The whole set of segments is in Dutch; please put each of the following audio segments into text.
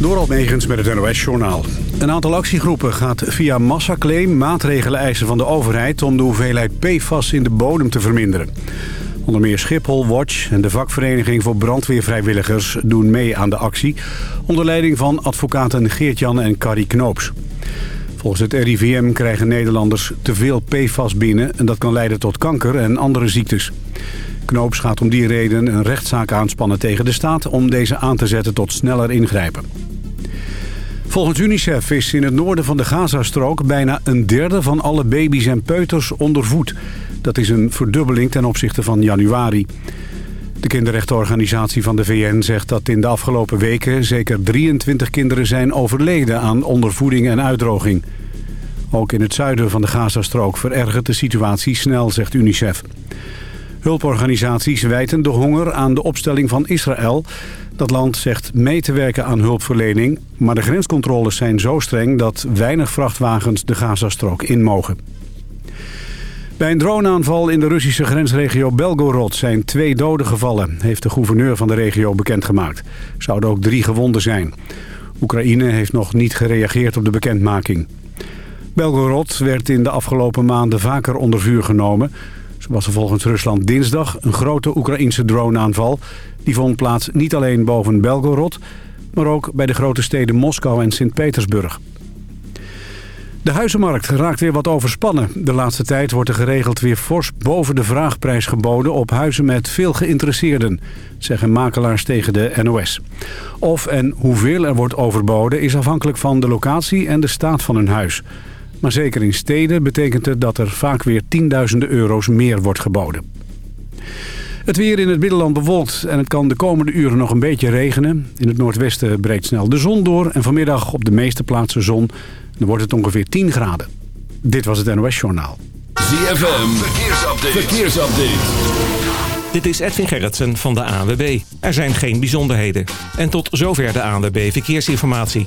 Door Almegens met het NOS-journaal. Een aantal actiegroepen gaat via massaclaim maatregelen eisen van de overheid... om de hoeveelheid PFAS in de bodem te verminderen. Onder meer Schiphol Watch en de vakvereniging voor brandweervrijwilligers doen mee aan de actie... onder leiding van advocaten Geert-Jan en Carrie Knoops. Volgens het RIVM krijgen Nederlanders te veel PFAS binnen... en dat kan leiden tot kanker en andere ziektes. Knoops gaat om die reden een rechtszaak aanspannen tegen de staat... om deze aan te zetten tot sneller ingrijpen. Volgens UNICEF is in het noorden van de Gazastrook... bijna een derde van alle baby's en peuters onder voet. Dat is een verdubbeling ten opzichte van januari. De kinderrechtenorganisatie van de VN zegt dat in de afgelopen weken... zeker 23 kinderen zijn overleden aan ondervoeding en uitdroging. Ook in het zuiden van de Gazastrook verergert de situatie snel, zegt UNICEF. Hulporganisaties wijten de honger aan de opstelling van Israël. Dat land zegt mee te werken aan hulpverlening... maar de grenscontroles zijn zo streng dat weinig vrachtwagens de Gazastrook in mogen. Bij een droneaanval in de Russische grensregio Belgorod zijn twee doden gevallen, heeft de gouverneur van de regio bekendgemaakt. Zouden ook drie gewonden zijn. Oekraïne heeft nog niet gereageerd op de bekendmaking. Belgorod werd in de afgelopen maanden vaker onder vuur genomen. Zo was er volgens Rusland dinsdag een grote Oekraïnse droneaanval. Die vond plaats niet alleen boven Belgorod, maar ook bij de grote steden Moskou en Sint-Petersburg. De huizenmarkt raakt weer wat overspannen. De laatste tijd wordt er geregeld weer fors boven de vraagprijs geboden... op huizen met veel geïnteresseerden, zeggen makelaars tegen de NOS. Of en hoeveel er wordt overboden is afhankelijk van de locatie en de staat van hun huis. Maar zeker in steden betekent het dat er vaak weer tienduizenden euro's meer wordt geboden. Het weer in het binnenland bewolkt en het kan de komende uren nog een beetje regenen. In het noordwesten breekt snel de zon door en vanmiddag op de meeste plaatsen zon. Dan wordt het ongeveer 10 graden. Dit was het NOS Journaal. ZFM, verkeersupdate. verkeersupdate. Dit is Edwin Gerritsen van de ANWB. Er zijn geen bijzonderheden. En tot zover de ANWB Verkeersinformatie.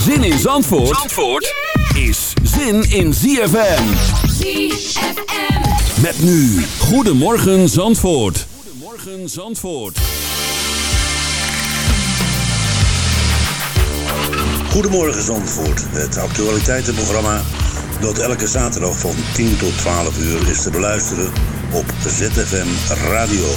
Zin in Zandvoort, Zandvoort is zin in ZFM. ZFM. Met nu, Goedemorgen Zandvoort. Goedemorgen Zandvoort. Goedemorgen Zandvoort, het actualiteitenprogramma dat elke zaterdag van 10 tot 12 uur is te beluisteren op ZFM Radio.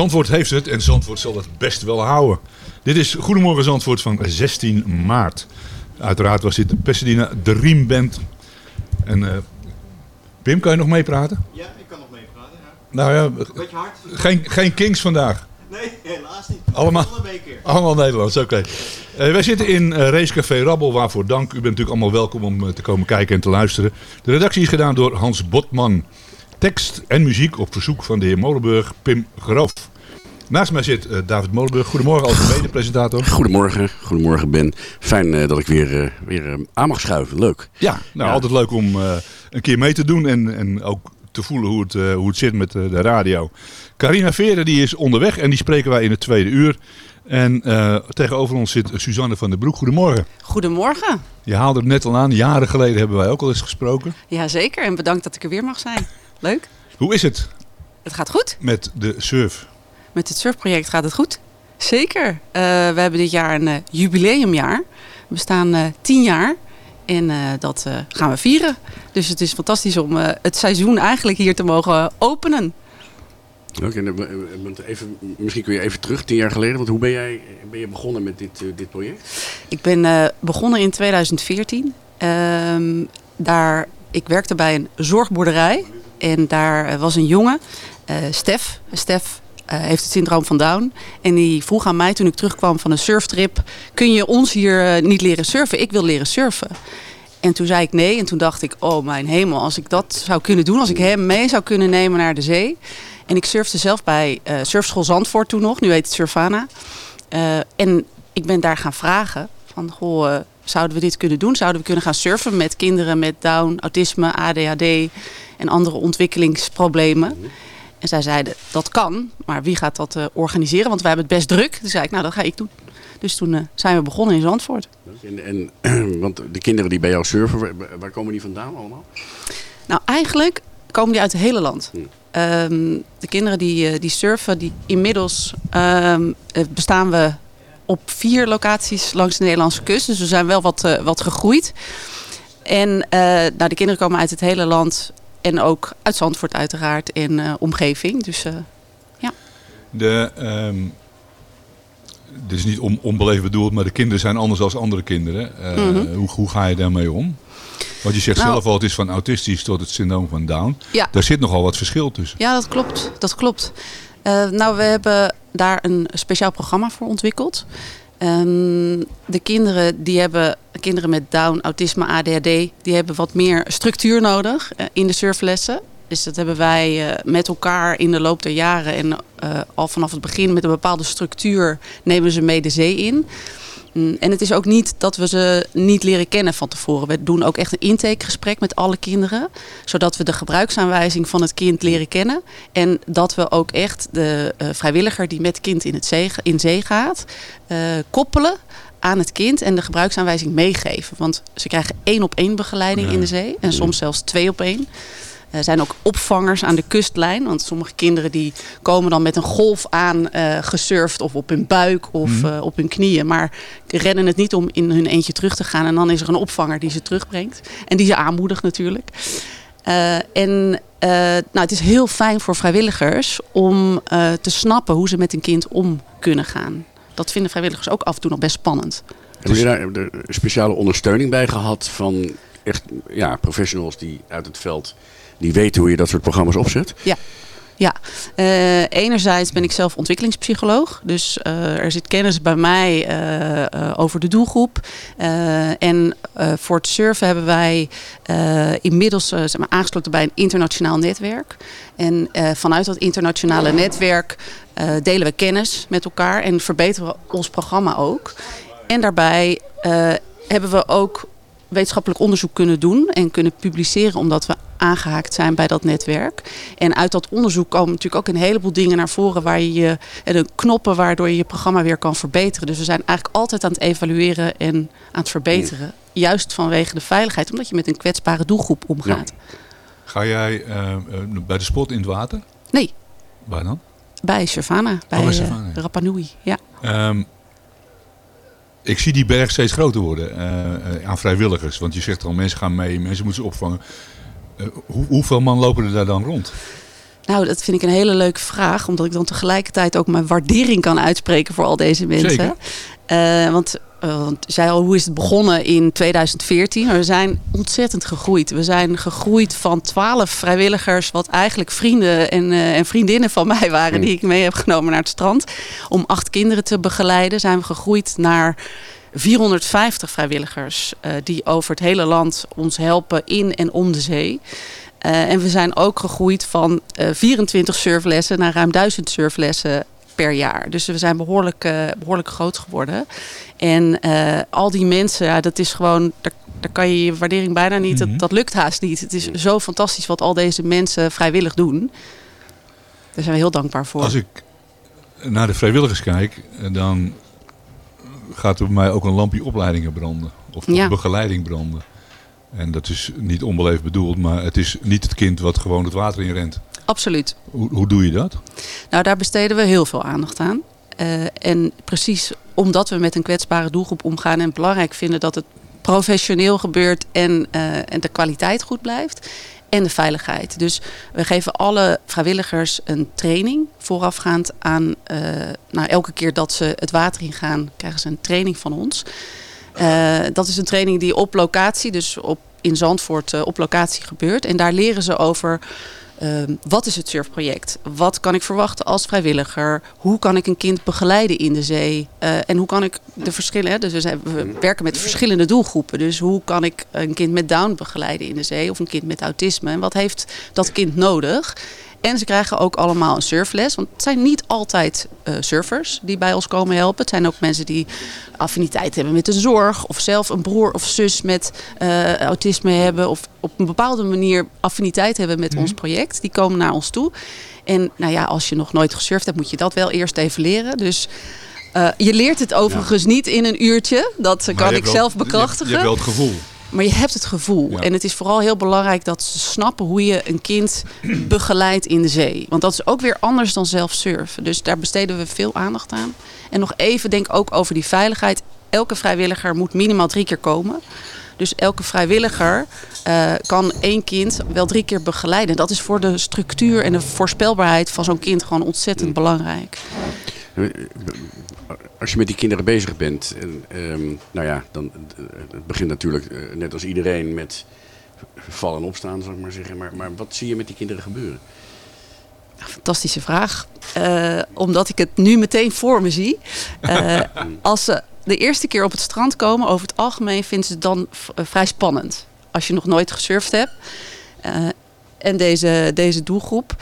Zandvoort heeft het en Zandvoort zal het best wel houden. Dit is Goedemorgen Zandvoort van 16 maart. Uiteraard was dit de Pasadena Dream Band. En eh, Pim, kan je nog meepraten? Ja, ik kan nog meepraten. Ja. Nou ja, Beetje hard. geen, geen Kings vandaag. Nee, helaas niet. Allemaal, allemaal Nederlands, oké. Eh, wij zitten in eh, Racecafé Rabbel, waarvoor dank. U bent natuurlijk allemaal welkom om te komen kijken en te luisteren. De redactie is gedaan door Hans Botman. Tekst en muziek op verzoek van de heer Molenburg, Pim Groof. Naast mij zit eh, David Molenburg. Goedemorgen als mede-presentator. Goedemorgen, goedemorgen Ben. Fijn eh, dat ik weer, eh, weer aan mag schuiven. Leuk. Ja, nou Ja. altijd leuk om eh, een keer mee te doen en, en ook te voelen hoe het, eh, hoe het zit met de radio. Carina Veren die is onderweg en die spreken wij in het tweede uur. En eh, tegenover ons zit Suzanne van der Broek. Goedemorgen. Goedemorgen. Je haalde het net al aan. Jaren geleden hebben wij ook al eens gesproken. Jazeker, en bedankt dat ik er weer mag zijn. Leuk. Hoe is het Het gaat goed. met de surf? Met het surfproject gaat het goed. Zeker. Eh, we hebben dit jaar een eh, jubileumjaar. We staan eh, tien jaar. En dat gaan we vieren. Dus het is fantastisch om het seizoen eigenlijk hier te mogen openen. Oké, want even, misschien kun je even terug, tien jaar geleden. Want hoe ben jij ben je begonnen met dit, dit project? Ik ben begonnen in 2014. Ehm, daar, ik werkte bij een zorgboerderij. En daar was een jongen, Stef. Stef heeft het syndroom van Down. En die vroeg aan mij toen ik terugkwam van een surftrip... kun je ons hier eh, niet leren surfen? Ik wil leren surfen. En toen zei ik nee. En toen dacht ik, oh mijn hemel, als ik dat zou kunnen doen... als ik hem mee zou kunnen nemen naar de zee... En ik surfde zelf bij eh, Surfschool Zandvoort toen nog. Nu heet het Surfana. Eh, en ik ben daar gaan vragen van, goh, eh, zouden we dit kunnen doen? Zouden we kunnen gaan surfen met kinderen met Down, autisme, ADHD en andere ontwikkelingsproblemen? En zij zeiden, dat kan, maar wie gaat dat eh, organiseren? Want wij hebben het best druk. Toen zei ik, nou, dat ga ik doen. Dus toen eh, zijn we begonnen in Zandvoort. En, en, want de kinderen die bij jou surfen, waar, komen die vandaan allemaal? Nou, eigenlijk komen die uit het hele land. Ehm, de kinderen die, eh, die surfen, die inmiddels ehm, eh, bestaan we op vier locaties langs de Nederlandse kust. Dus we zijn wel wat, wat gegroeid. En nou, de kinderen komen uit het hele land en ook uit Zandvoort uiteraard en eh, omgeving. Dus eh, De, ehm, dit is niet on, onbeleefd bedoeld, maar de kinderen zijn anders dan andere kinderen. Eh, Mhm. hoe, hoe ga je daarmee om? Want je zegt Nou- zelf al, het is van autistisch tot het syndroom van Down. Ja. Daar zit nogal wat verschil tussen. Ja, dat klopt. Dat klopt. Nou, we hebben daar een speciaal programma voor ontwikkeld. Ehm, de kinderen die hebben, kinderen met Down, autisme, ADHD, die hebben wat meer structuur nodig eh, in de surflessen. Dus dat hebben wij eh, met elkaar in de loop der jaren en eh, al vanaf het begin met een bepaalde structuur nemen ze mee de zee in. Mm, En het is ook niet dat we ze niet leren kennen van tevoren. We doen ook echt een intakegesprek met alle kinderen. Zodat we de gebruiksaanwijzing van het kind leren kennen. En dat we ook echt de vrijwilliger die met kind in, het zee, in zee gaat, koppelen aan het kind en de gebruiksaanwijzing meegeven. Want ze krijgen één op één begeleiding Ja. in de zee. En soms zelfs twee op één. Er zijn ook opvangers aan de kustlijn. Want sommige kinderen die komen dan met een golf aan eh, gesurfd. Of op hun buik of Mhm. eh, op hun knieën. Maar rennen het niet om in hun eentje terug te gaan. En dan is er een opvanger die ze terugbrengt. En die ze aanmoedigt natuurlijk. Eh, en nou, het is heel fijn voor vrijwilligers om te snappen hoe ze met een kind om kunnen gaan. Dat vinden vrijwilligers ook af en toe nog best spannend. Hebben jullie daar de speciale ondersteuning bij gehad van echt ja, professionals die uit het veld, die weten hoe je dat soort programma's opzet? Ja. Ja, Eh, enerzijds ben ik zelf ontwikkelingspsycholoog. Dus eh, er zit kennis bij mij eh, over de doelgroep. En voor het surfen hebben wij inmiddels zeg maar, aangesloten bij een internationaal netwerk. En vanuit dat internationale netwerk delen we kennis met elkaar en verbeteren we ons programma ook. En daarbij hebben we ook wetenschappelijk onderzoek kunnen doen en kunnen publiceren omdat we aangehaakt zijn bij dat netwerk. En uit dat onderzoek komen natuurlijk ook een heleboel dingen naar voren waar je je en de knoppen waardoor je je programma weer kan verbeteren. Dus we zijn eigenlijk altijd aan het evalueren en aan het verbeteren. Juist vanwege de veiligheid, omdat je met een kwetsbare doelgroep omgaat. Ga jij eh, eh, bij de sport in het water? Nee, Waar dan? bij Shavana, bij, bij eh, Shavana. Rapa Nui. Ja. Ehm, ik zie die berg steeds groter worden eh, eh, aan vrijwilligers. Want je zegt al, mensen gaan mee, mensen moeten ze opvangen. Eh, hoe, hoeveel man lopen er daar dan rond? Nou, dat vind ik een hele leuke vraag. Omdat ik dan tegelijkertijd ook mijn waardering kan uitspreken voor al deze mensen. Eh, want, eh, want zei al, hoe is het begonnen in 2014? Maar we zijn ontzettend gegroeid. We zijn gegroeid van 12 vrijwilligers, wat eigenlijk vrienden en, en vriendinnen van mij waren, die ik mee heb genomen naar het strand. Om acht kinderen te begeleiden, zijn we gegroeid naar 450 vrijwilligers eh, die over het hele land ons helpen in en om de zee. Eh, en we zijn ook gegroeid van eh, 24 surflessen naar ruim 1000 surflessen per jaar. Dus we zijn behoorlijk, eh, behoorlijk groot geworden. En eh, al die mensen, ja, dat is gewoon, daar, daar kan je je waardering bijna niet, Mhm. dat, dat lukt haast niet. Het is zo fantastisch wat al deze mensen vrijwillig doen. Daar zijn we heel dankbaar voor. Als ik naar de vrijwilligers kijk, eh, dan gaat er bij mij ook een lampje opleidingen branden. Of Ja. begeleiding branden. En dat is niet onbeleefd bedoeld, maar het is niet het kind wat gewoon het water in rent. Absoluut. Hoe, hoe doe je dat? Nou, daar besteden we heel veel aandacht aan. Eh, en precies omdat we met een kwetsbare doelgroep omgaan en belangrijk vinden dat het professioneel gebeurt en, eh, en de kwaliteit goed blijft. En de veiligheid. Dus we geven alle vrijwilligers een training voorafgaand aan. eh, nou, elke keer dat ze het water ingaan, krijgen ze een training van ons. Eh, dat is een training die op locatie, dus op, in Zandvoort eh, op locatie gebeurt. En daar leren ze over Ehm, wat is het surfproject? Wat kan ik verwachten als vrijwilliger? Hoe kan ik een kind begeleiden in de zee? Eh, en hoe kan ik de verschillen... hè, Dus we, zijn- we werken met verschillende doelgroepen. Dus hoe kan ik een kind met Down begeleiden in de zee? Of een kind met autisme? En wat heeft dat kind nodig? En ze krijgen ook allemaal een surfles. Want het zijn niet altijd eh, surfers die bij ons komen helpen. Het zijn ook mensen die affiniteit hebben met de zorg. Of zelf een broer of zus met eh, autisme hebben. Of op een bepaalde manier affiniteit hebben met ons project. Die komen naar ons toe. En nou ja, als je nog nooit gesurfd hebt, moet je dat wel eerst even leren. Dus eh, je leert het overigens niet in een uurtje. Dat Maar kan je ik wel- zelf je bekrachtigen. Je hebt wel het gevoel. Maar je hebt het gevoel. Ja. En het is vooral heel belangrijk dat ze snappen hoe je een kind begeleidt in de zee. Want dat is ook weer anders dan zelf surfen. Dus daar besteden we veel aandacht aan. En nog even denk ook over die veiligheid. Elke vrijwilliger moet minimaal drie keer komen. Dus elke vrijwilliger eh, kan één kind wel drie keer begeleiden. Dat is voor de structuur en de voorspelbaarheid van zo'n kind gewoon ontzettend belangrijk. Als je met die kinderen bezig bent, en, ehm, nou ja, dan eh, het begint natuurlijk eh, net als iedereen met vallen en opstaan, zal ik maar zeggen. Maar, maar wat zie je met die kinderen gebeuren? Fantastische vraag. Eh, omdat ik het nu meteen voor me zie. Eh, als ze de eerste keer op het strand komen, over het algemeen vinden ze het dan eh, vrij spannend. Als je nog nooit gesurfd hebt. Eh, en deze, deze doelgroep.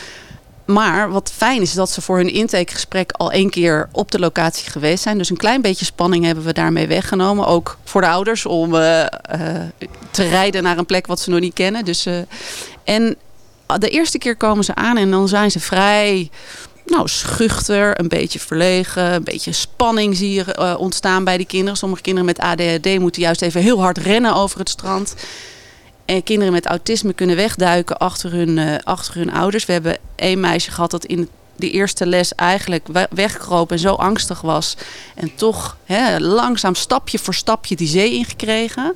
Maar wat fijn is dat ze voor hun intakegesprek al één keer op de locatie geweest zijn. Dus een klein beetje spanning hebben we daarmee weggenomen. Ook voor de ouders om eh, eh, te rijden naar een plek wat ze nog niet kennen. Dus, eh, en de eerste keer komen ze aan en dan zijn ze vrij nou, schuchter, een beetje verlegen, een beetje spanning zie je ontstaan bij die kinderen. Sommige kinderen met ADHD moeten juist even heel hard rennen over het strand. En kinderen met autisme kunnen wegduiken achter hun, eh, achter hun ouders. We hebben één meisje gehad dat in de eerste les eigenlijk we- wegkroop en zo angstig was. En toch hè, langzaam stapje voor stapje die zee ingekregen.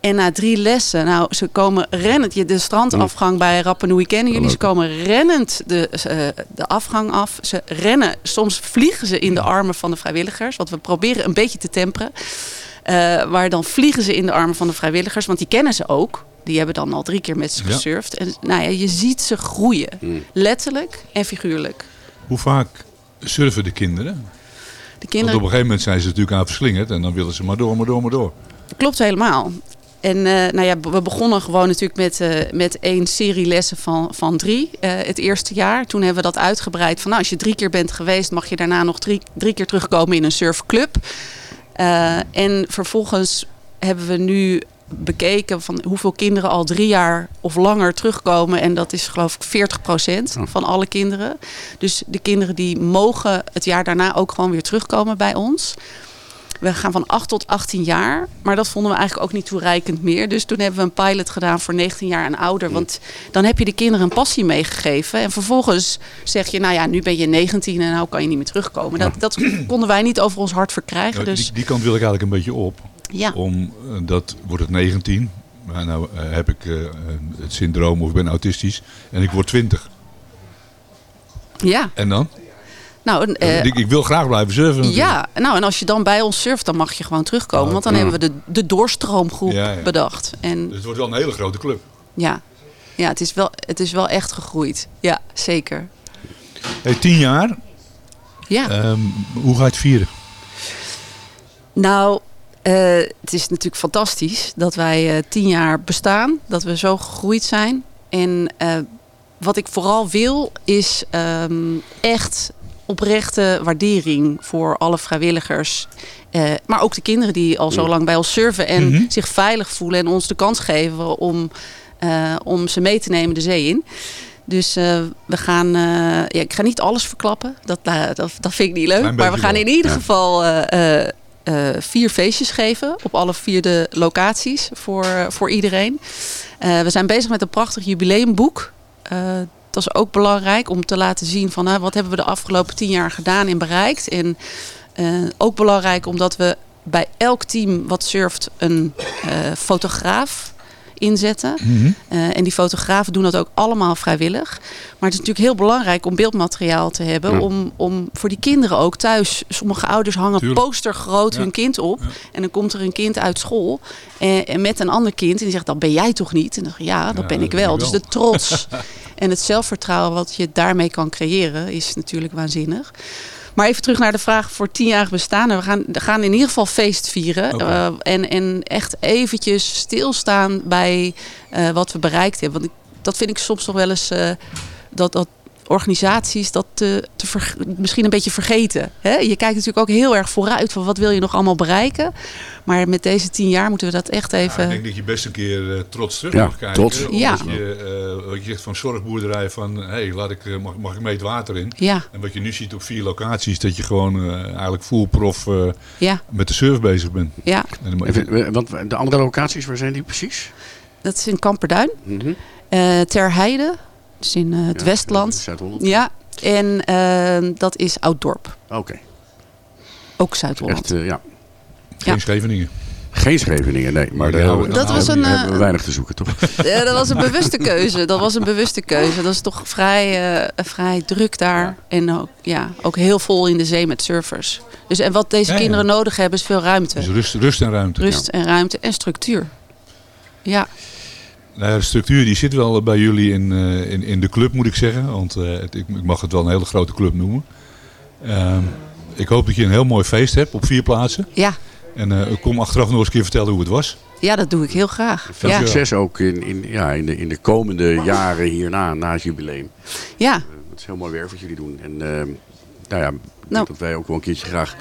En na drie lessen, nou, ze komen rennend, de strandafgang bij Rapa Nui kennen jullie, ze komen rennend de, eh, de afgang af. Ze rennen, soms vliegen ze in de armen van de vrijwilligers, want we proberen een beetje te temperen. Eh, maar dan vliegen ze in de armen van de vrijwilligers, want die kennen ze ook. Die hebben dan al drie keer met ze Ja. gesurfd. En nou ja, je ziet ze groeien, letterlijk en figuurlijk. Hoe vaak surfen de kinderen? De Want kinderen op een gegeven moment zijn ze natuurlijk aan verslingerd en dan willen ze maar door, maar door, maar door. Klopt helemaal. En eh, nou ja, we begonnen gewoon natuurlijk met, eh, met één serie lessen van, van drie eh, het eerste jaar. Toen hebben we dat uitgebreid van nou, als je drie keer bent geweest, mag je daarna nog drie, drie keer terugkomen in een surfclub. Eh, en vervolgens hebben we nu bekeken van hoeveel kinderen al drie jaar of langer terugkomen. En dat is geloof ik 40% van alle kinderen. Dus de kinderen die mogen het jaar daarna ook gewoon weer terugkomen bij ons. We gaan van 8 tot 18 jaar. Maar dat vonden we eigenlijk ook niet toereikend meer. Dus toen hebben we een pilot gedaan voor 19 jaar en ouder. Want dan heb je de kinderen een passie meegegeven. En vervolgens zeg je, nou ja, nu ben je 19 en nou kan je niet meer terugkomen. Dat, dat konden wij niet over ons hart verkrijgen. Nou, Dus die, die kant wil ik eigenlijk een beetje op. ja, Om, eh, dat wordt het 19. Maar nou eh, heb ik eh, het syndroom of ik ben autistisch. En ik word 20. Ja, En dan? Nou, eh, ik, ik wil graag blijven surfen. natuurlijk. ja, nou en als je dan bij ons surft, dan mag je gewoon terugkomen. Oh, want dan ja. hebben we de, de doorstroomgroep Ja, ja. bedacht. En Dus het wordt wel een hele grote club. ja, ja het, is wel, het is wel echt gegroeid. Ja, zeker. Hey, tien jaar. Ja. Ehm, hoe ga je het vieren? Nou, eh, het is natuurlijk fantastisch dat wij eh, tien jaar bestaan. Dat we zo gegroeid zijn. En wat ik vooral wil is ehm, echt oprechte waardering voor alle vrijwilligers. Eh, maar ook de kinderen die al zo lang bij ons surfen en Mhm. zich veilig voelen en ons de kans geven om, eh, om ze mee te nemen de zee in. Dus eh, we gaan, ja, ik ga niet alles verklappen, dat, dat, dat vind ik niet leuk. Maar we gaan in ieder Ja. geval vier feestjes geven op alle vier de locaties voor, voor iedereen. We zijn bezig met een prachtig jubileumboek. Dat is ook belangrijk om te laten zien van nou, wat hebben we de afgelopen tien jaar gedaan en bereikt. En eh, ook belangrijk omdat we bij elk team wat surft een eh, fotograaf inzetten. Mhm. Eh, en die fotografen doen dat ook allemaal vrijwillig. Maar het is natuurlijk heel belangrijk om beeldmateriaal te hebben. Ja. Om, om voor die kinderen ook thuis. Sommige ouders hangen Tuurlijk. postergroot Ja. hun kind op. En dan komt er een kind uit school. En, en met een ander kind. En die zegt, dat ben jij toch niet? En dan zeg ja, dat ben ik wel. Dus de trots en het zelfvertrouwen wat je daarmee kan creëren... is natuurlijk waanzinnig. Maar even terug naar de vraag voor tienjarig bestaan. We gaan, we gaan in ieder geval feest vieren. Eh, en, en echt eventjes stilstaan bij eh, wat we bereikt hebben. Want ik, dat vind ik soms nog wel eens... eh, dat, dat organisaties dat te, te ver- misschien een beetje vergeten. Hè? Je kijkt natuurlijk ook heel erg vooruit van wat wil je nog allemaal bereiken. Maar met deze tien jaar moeten we dat echt even... Ik denk dat je best een keer eh, trots terug Ja, mag kijken. trots. Ja. je, eh, wat je zegt van zorgboerderij, van hey, laat ik, eh, mag, mag ik mee het water in? Ja. En wat je nu ziet op vier locaties, dat je gewoon eh, eigenlijk full prof eh, Ja. met de surf bezig bent. Ja. En dan- Even, want de andere locaties, waar zijn die precies? Dat is in Kamperduin. Eh, Ter Heide, dus in eh, het Ja, Westland. Zuid-Holland. Ja, en eh, dat is Ouddorp. Oké. Ook Zuid-Holland. Echt, eh, ja. Geen Ja. Scheveningen. Geen Scheveningen, nee. Maar daar dat was een, hebben we eh, weinig te zoeken, toch? Ja, dat was een bewuste keuze. Dat was een bewuste keuze. Dat is toch vrij, eh, vrij druk daar. En ook, ja, ook heel vol in de zee met surfers. Dus, en wat deze Ja, ja. kinderen nodig hebben is veel ruimte. Dus rust, rust en ruimte. Rust en ruimte en structuur. Ja, Nou ja, de structuur die zit wel bij jullie in, eh, in, in de club, moet ik zeggen. Want eh, het- ik, ik mag het wel een hele grote club noemen. Ehm, ik hoop dat je een heel mooi feest hebt op vier plaatsen. ja. En eh, ik kom achteraf nog eens een keer vertellen hoe het was. ja dat doe ik heel graag. Veel Ja. succes ook in, in, ja, in, de, in de komende jaren hierna, na het jubileum. ja, Het is heel mooi werk wat jullie doen. En ehm, nou ja, ik denk Nou. dat wij ook wel een keertje graag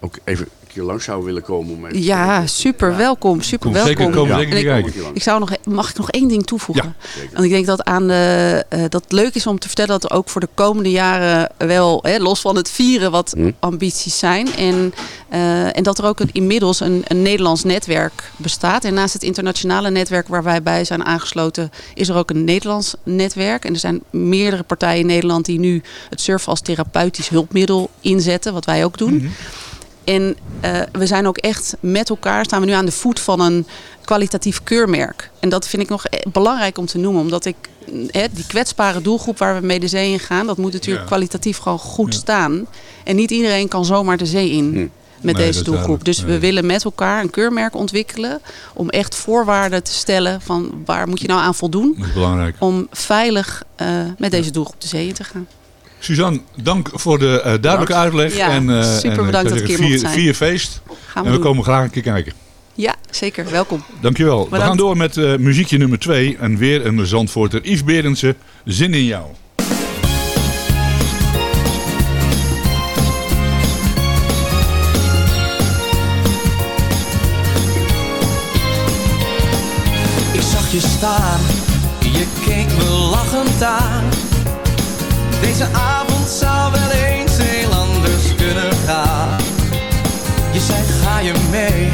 ook even keer langs zouden willen komen. Om even te ja super welkom. Super Kom zeker welkom. komen, Ja. zeker En ik-. Ik zou nog, mag ik nog één ding toevoegen? Ja, Want ik denk dat, aan de, eh, dat het leuk is om te vertellen dat er ook voor de komende jaren wel, hè, los van het vieren, wat Hm. ambities zijn. En, eh, en dat er ook een, inmiddels een, een Nederlands netwerk bestaat. En naast het internationale netwerk waar wij bij zijn aangesloten, is er ook een Nederlands netwerk. En er zijn meerdere partijen in Nederland die nu het surfen als therapeutisch hulpmiddel inzetten, wat wij ook doen. En eh, we zijn ook echt met elkaar, staan we nu aan de voet van een kwalitatief keurmerk. En dat vind ik nog eh, belangrijk om te noemen, omdat ik mm, hè, die kwetsbare doelgroep waar we mee de zee in gaan, dat moet natuurlijk Ja. kwalitatief gewoon goed staan. En niet iedereen kan zomaar de zee in. Met Nee, dat deze doelgroep. Dus we willen met elkaar een keurmerk ontwikkelen. Om echt voorwaarden te stellen van waar moet je nou aan voldoen. Dat is belangrijk. Om veilig eh, met deze doelgroep de zee in te gaan. Suzanne, dank voor de eh, duidelijke uitleg. Ja, en, eh, super en, eh, bedankt dat ik hier mocht zeggen, zijn. vier, vier feest. Gaan we en we doen. komen graag een keer kijken. Ja, zeker. Welkom. Dankjewel. We Bedankt. gaan door met eh, muziekje nummer twee. En weer een Zandvoorter. Yves Berendsen, Zin in jou. Deze avond zou wel eens heel anders kunnen gaan. Je zei ga je mee,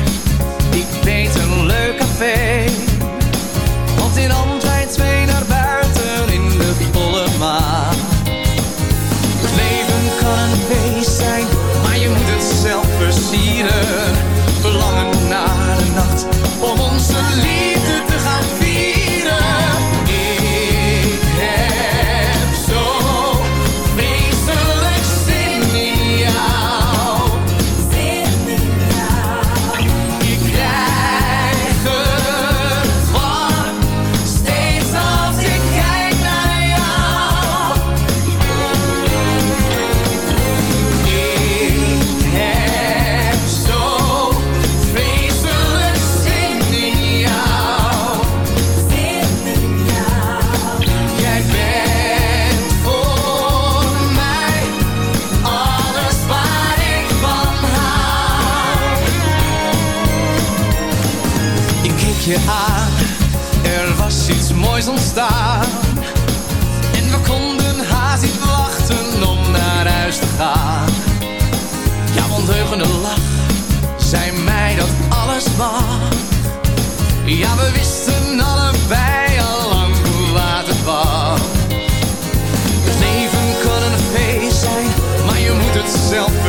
En we konden haast niet wachten om naar huis te gaan. Ja, want heugende lach, zei mij dat alles mag. Ja, we wisten allebei al lang hoe laat het was. Het leven kan een feest zijn, maar je moet het zelf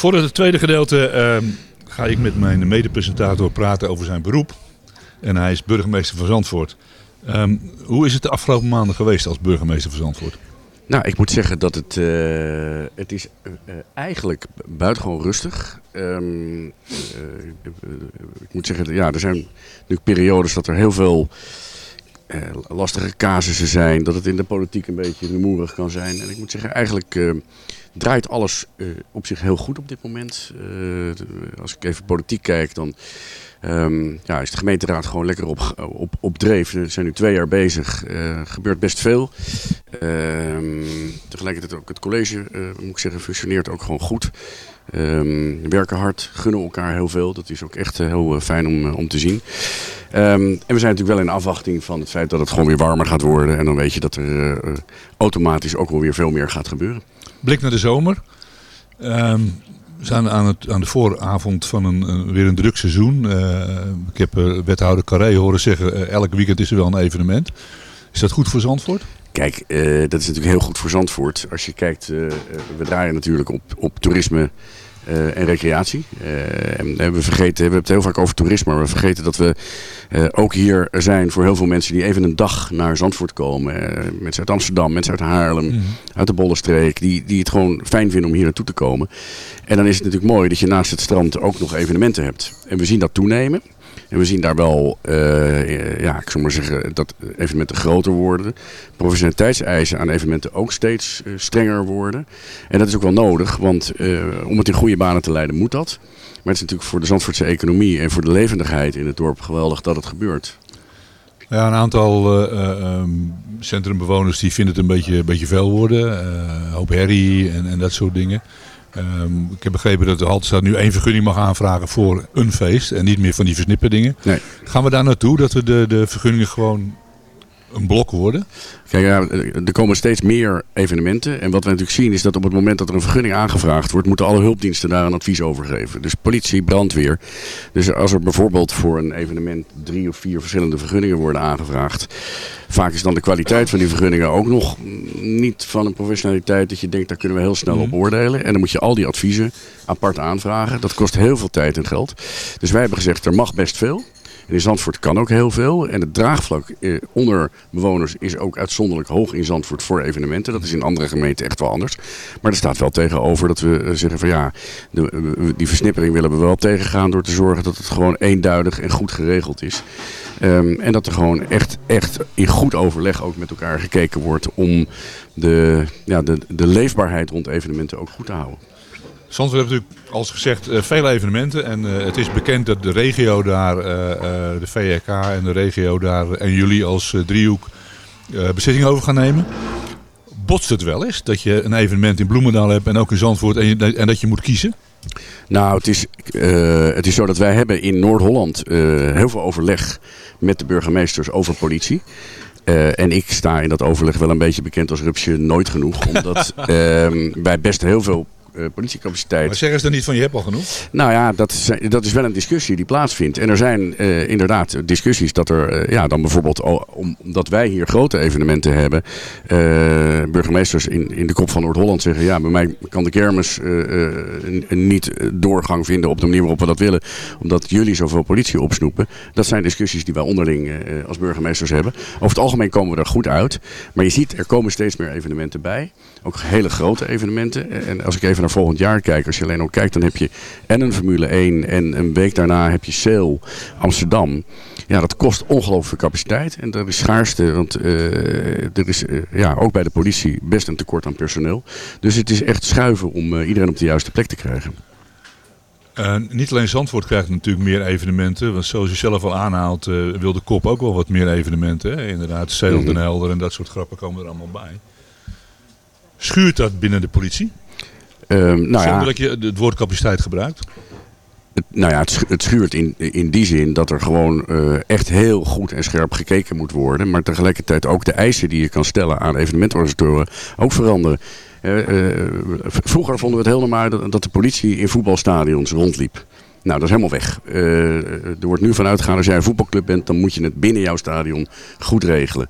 Voor het tweede gedeelte ehm, ga ik met mijn medepresentator praten over zijn beroep. En hij is burgemeester van Zandvoort. Ehm, hoe is het de afgelopen maanden geweest als burgemeester van Zandvoort? Nou, ik moet zeggen dat het, eh, het is eh, eigenlijk buitengewoon rustig. Eh, ik moet zeggen, ja, er zijn natuurlijk periodes dat er heel veel lastige casussen zijn. Dat het in de politiek een beetje rumoerig kan zijn. En ik moet zeggen, eigenlijk draait alles eh, op zich heel goed op dit moment. Eh, als ik even politiek kijk, dan ehm, ja, is de gemeenteraad gewoon lekker op, op, op dreef. We zijn nu twee jaar bezig. Er gebeurt best veel. Ehm, tegelijkertijd ook het college, moet ik zeggen, functioneert ook gewoon goed. Ehm, we werken hard, gunnen elkaar heel veel. Dat is ook echt heel fijn om, om te zien. En we zijn natuurlijk wel in afwachting van het feit dat het gewoon weer warmer gaat worden. En dan weet je dat er automatisch ook wel weer veel meer gaat gebeuren. Blik naar de zomer. Ehm, we zijn aan, het, aan de vooravond van een, weer een druk seizoen. Eh, ik heb eh, wethouder Carré horen zeggen, eh, elk weekend is er wel een evenement. Is dat goed voor Zandvoort? Kijk, dat is natuurlijk heel goed voor Zandvoort. Als je kijkt, we draaien natuurlijk op, op toerisme eh, en recreatie. Eh, en eh, we vergeten, we hebben het heel vaak over toerisme, maar we vergeten dat we ook hier zijn voor heel veel mensen die even een dag naar Zandvoort komen. Mensen uit Amsterdam, mensen uit Haarlem, uit de Bollenstreek, die, die het gewoon fijn vinden om hier naartoe te komen. En dan is het natuurlijk mooi dat je naast het strand ook nog evenementen hebt. En we zien dat toenemen. En we zien daar wel, eh, ja, ik zou maar zeggen, dat evenementen groter worden. Professionaliteitseisen aan evenementen ook steeds eh, strenger worden. En dat is ook wel nodig, want eh, om het in goede banen te leiden moet dat. Maar het is natuurlijk voor de Zandvoortse economie en voor de levendigheid in het dorp geweldig dat het gebeurt. Ja, een aantal eh, eh, ehm, centrumbewoners die vinden het een beetje, een beetje veel worden. Hoop herrie en, en dat soort dingen. Ehm, ik heb begrepen dat de Haltestraat nu één vergunning mag aanvragen voor een feest. En niet meer van die versnipperdingen. Nee. Gaan we daar naartoe dat we de, de vergunningen gewoon een blok worden? Kijk, ja, er komen steeds meer evenementen. En wat we natuurlijk zien is dat op het moment dat er een vergunning aangevraagd wordt, moeten alle hulpdiensten daar een advies over geven. Dus politie, brandweer. Dus als er bijvoorbeeld voor een evenement drie of vier verschillende vergunningen worden aangevraagd. Vaak is dan de kwaliteit van die vergunningen ook nog niet van een professionaliteit dat je denkt, daar kunnen we heel snel op oordelen. En dan moet je al die adviezen apart aanvragen. Dat kost heel veel tijd en geld. Dus wij hebben gezegd, er mag best veel. In Zandvoort kan ook heel veel. En het draagvlak eh, onder bewoners is ook uitzonderlijk hoog in Zandvoort voor evenementen. Dat is in andere gemeenten echt wel anders. Maar er staat wel tegenover dat we eh, zeggen van ja, eh, die versnippering willen we wel tegengaan door te zorgen dat het gewoon eenduidig en goed geregeld is. Ehm, en dat er gewoon echt, echt in goed overleg ook met elkaar gekeken wordt om de, ja, de, de leefbaarheid rond evenementen ook goed te houden. Zandvoort heeft natuurlijk, als gezegd, eh, vele evenementen. En eh, het is bekend dat de regio daar, eh, de VRK en de regio daar en jullie als eh, driehoek eh, beslissing over gaan nemen. Botst het wel eens dat je een evenement in Bloemendaal hebt en ook in Zandvoort en, je- en dat je moet kiezen? Nou, het is, het is zo dat wij hebben in Noord-Holland heel veel overleg met de burgemeesters over politie. En ik sta in dat overleg wel een beetje bekend als rupsje nooit genoeg. Omdat ehm, wij best heel veel politiecapaciteit Maar zeggen ze dan niet van je hebt al genoeg? nou ja, dat is, dat is wel een discussie die plaatsvindt. En er zijn eh, inderdaad discussies dat er, eh, ja, dan bijvoorbeeld, om- omdat wij hier grote evenementen hebben, eh, burgemeesters in, in de kop van Noord-Holland zeggen, ja, bij mij kan de kermis eh, eh, niet doorgang vinden op de manier waarop we dat willen, omdat jullie zoveel politie opsnoepen. Dat zijn discussies die wij onderling eh, als burgemeesters hebben. Over het algemeen komen we er goed uit. Maar je ziet, er komen steeds meer evenementen bij. Ook hele grote evenementen. En als ik even naar volgend jaar kijk, als je alleen al kijkt, dan heb je en een Formule 1 en een week daarna heb je Sail Amsterdam. Ja, dat kost ongelooflijk veel capaciteit. En dat is schaarste, want eh, er is eh, ja, ook bij de politie best een tekort aan personeel. Dus het is echt schuiven om eh, iedereen op de juiste plek te krijgen. Niet alleen Zandvoort krijgt natuurlijk meer evenementen. Want zoals je zelf al aanhaalt, eh, wil de kop ook wel wat meer evenementen. Hè? Inderdaad, Zeeland en Mhm. Helder en dat soort grappen komen er allemaal bij. Schuurt dat binnen de politie? Ehm, nou ja, Zonder dat je het woord capaciteit gebruikt? Het, nou ja, het, schu- het schuurt in, in die zin dat er gewoon eh, echt heel goed en scherp gekeken moet worden. Maar tegelijkertijd ook de eisen die je kan stellen aan evenementorganisatoren ook veranderen. Eh, eh, vroeger vonden we het heel normaal dat, dat de politie in voetbalstadions rondliep. Nou, dat is helemaal weg. Eh, er wordt nu vanuit gegaan, als jij een voetbalclub bent, dan moet je het binnen jouw stadion goed regelen.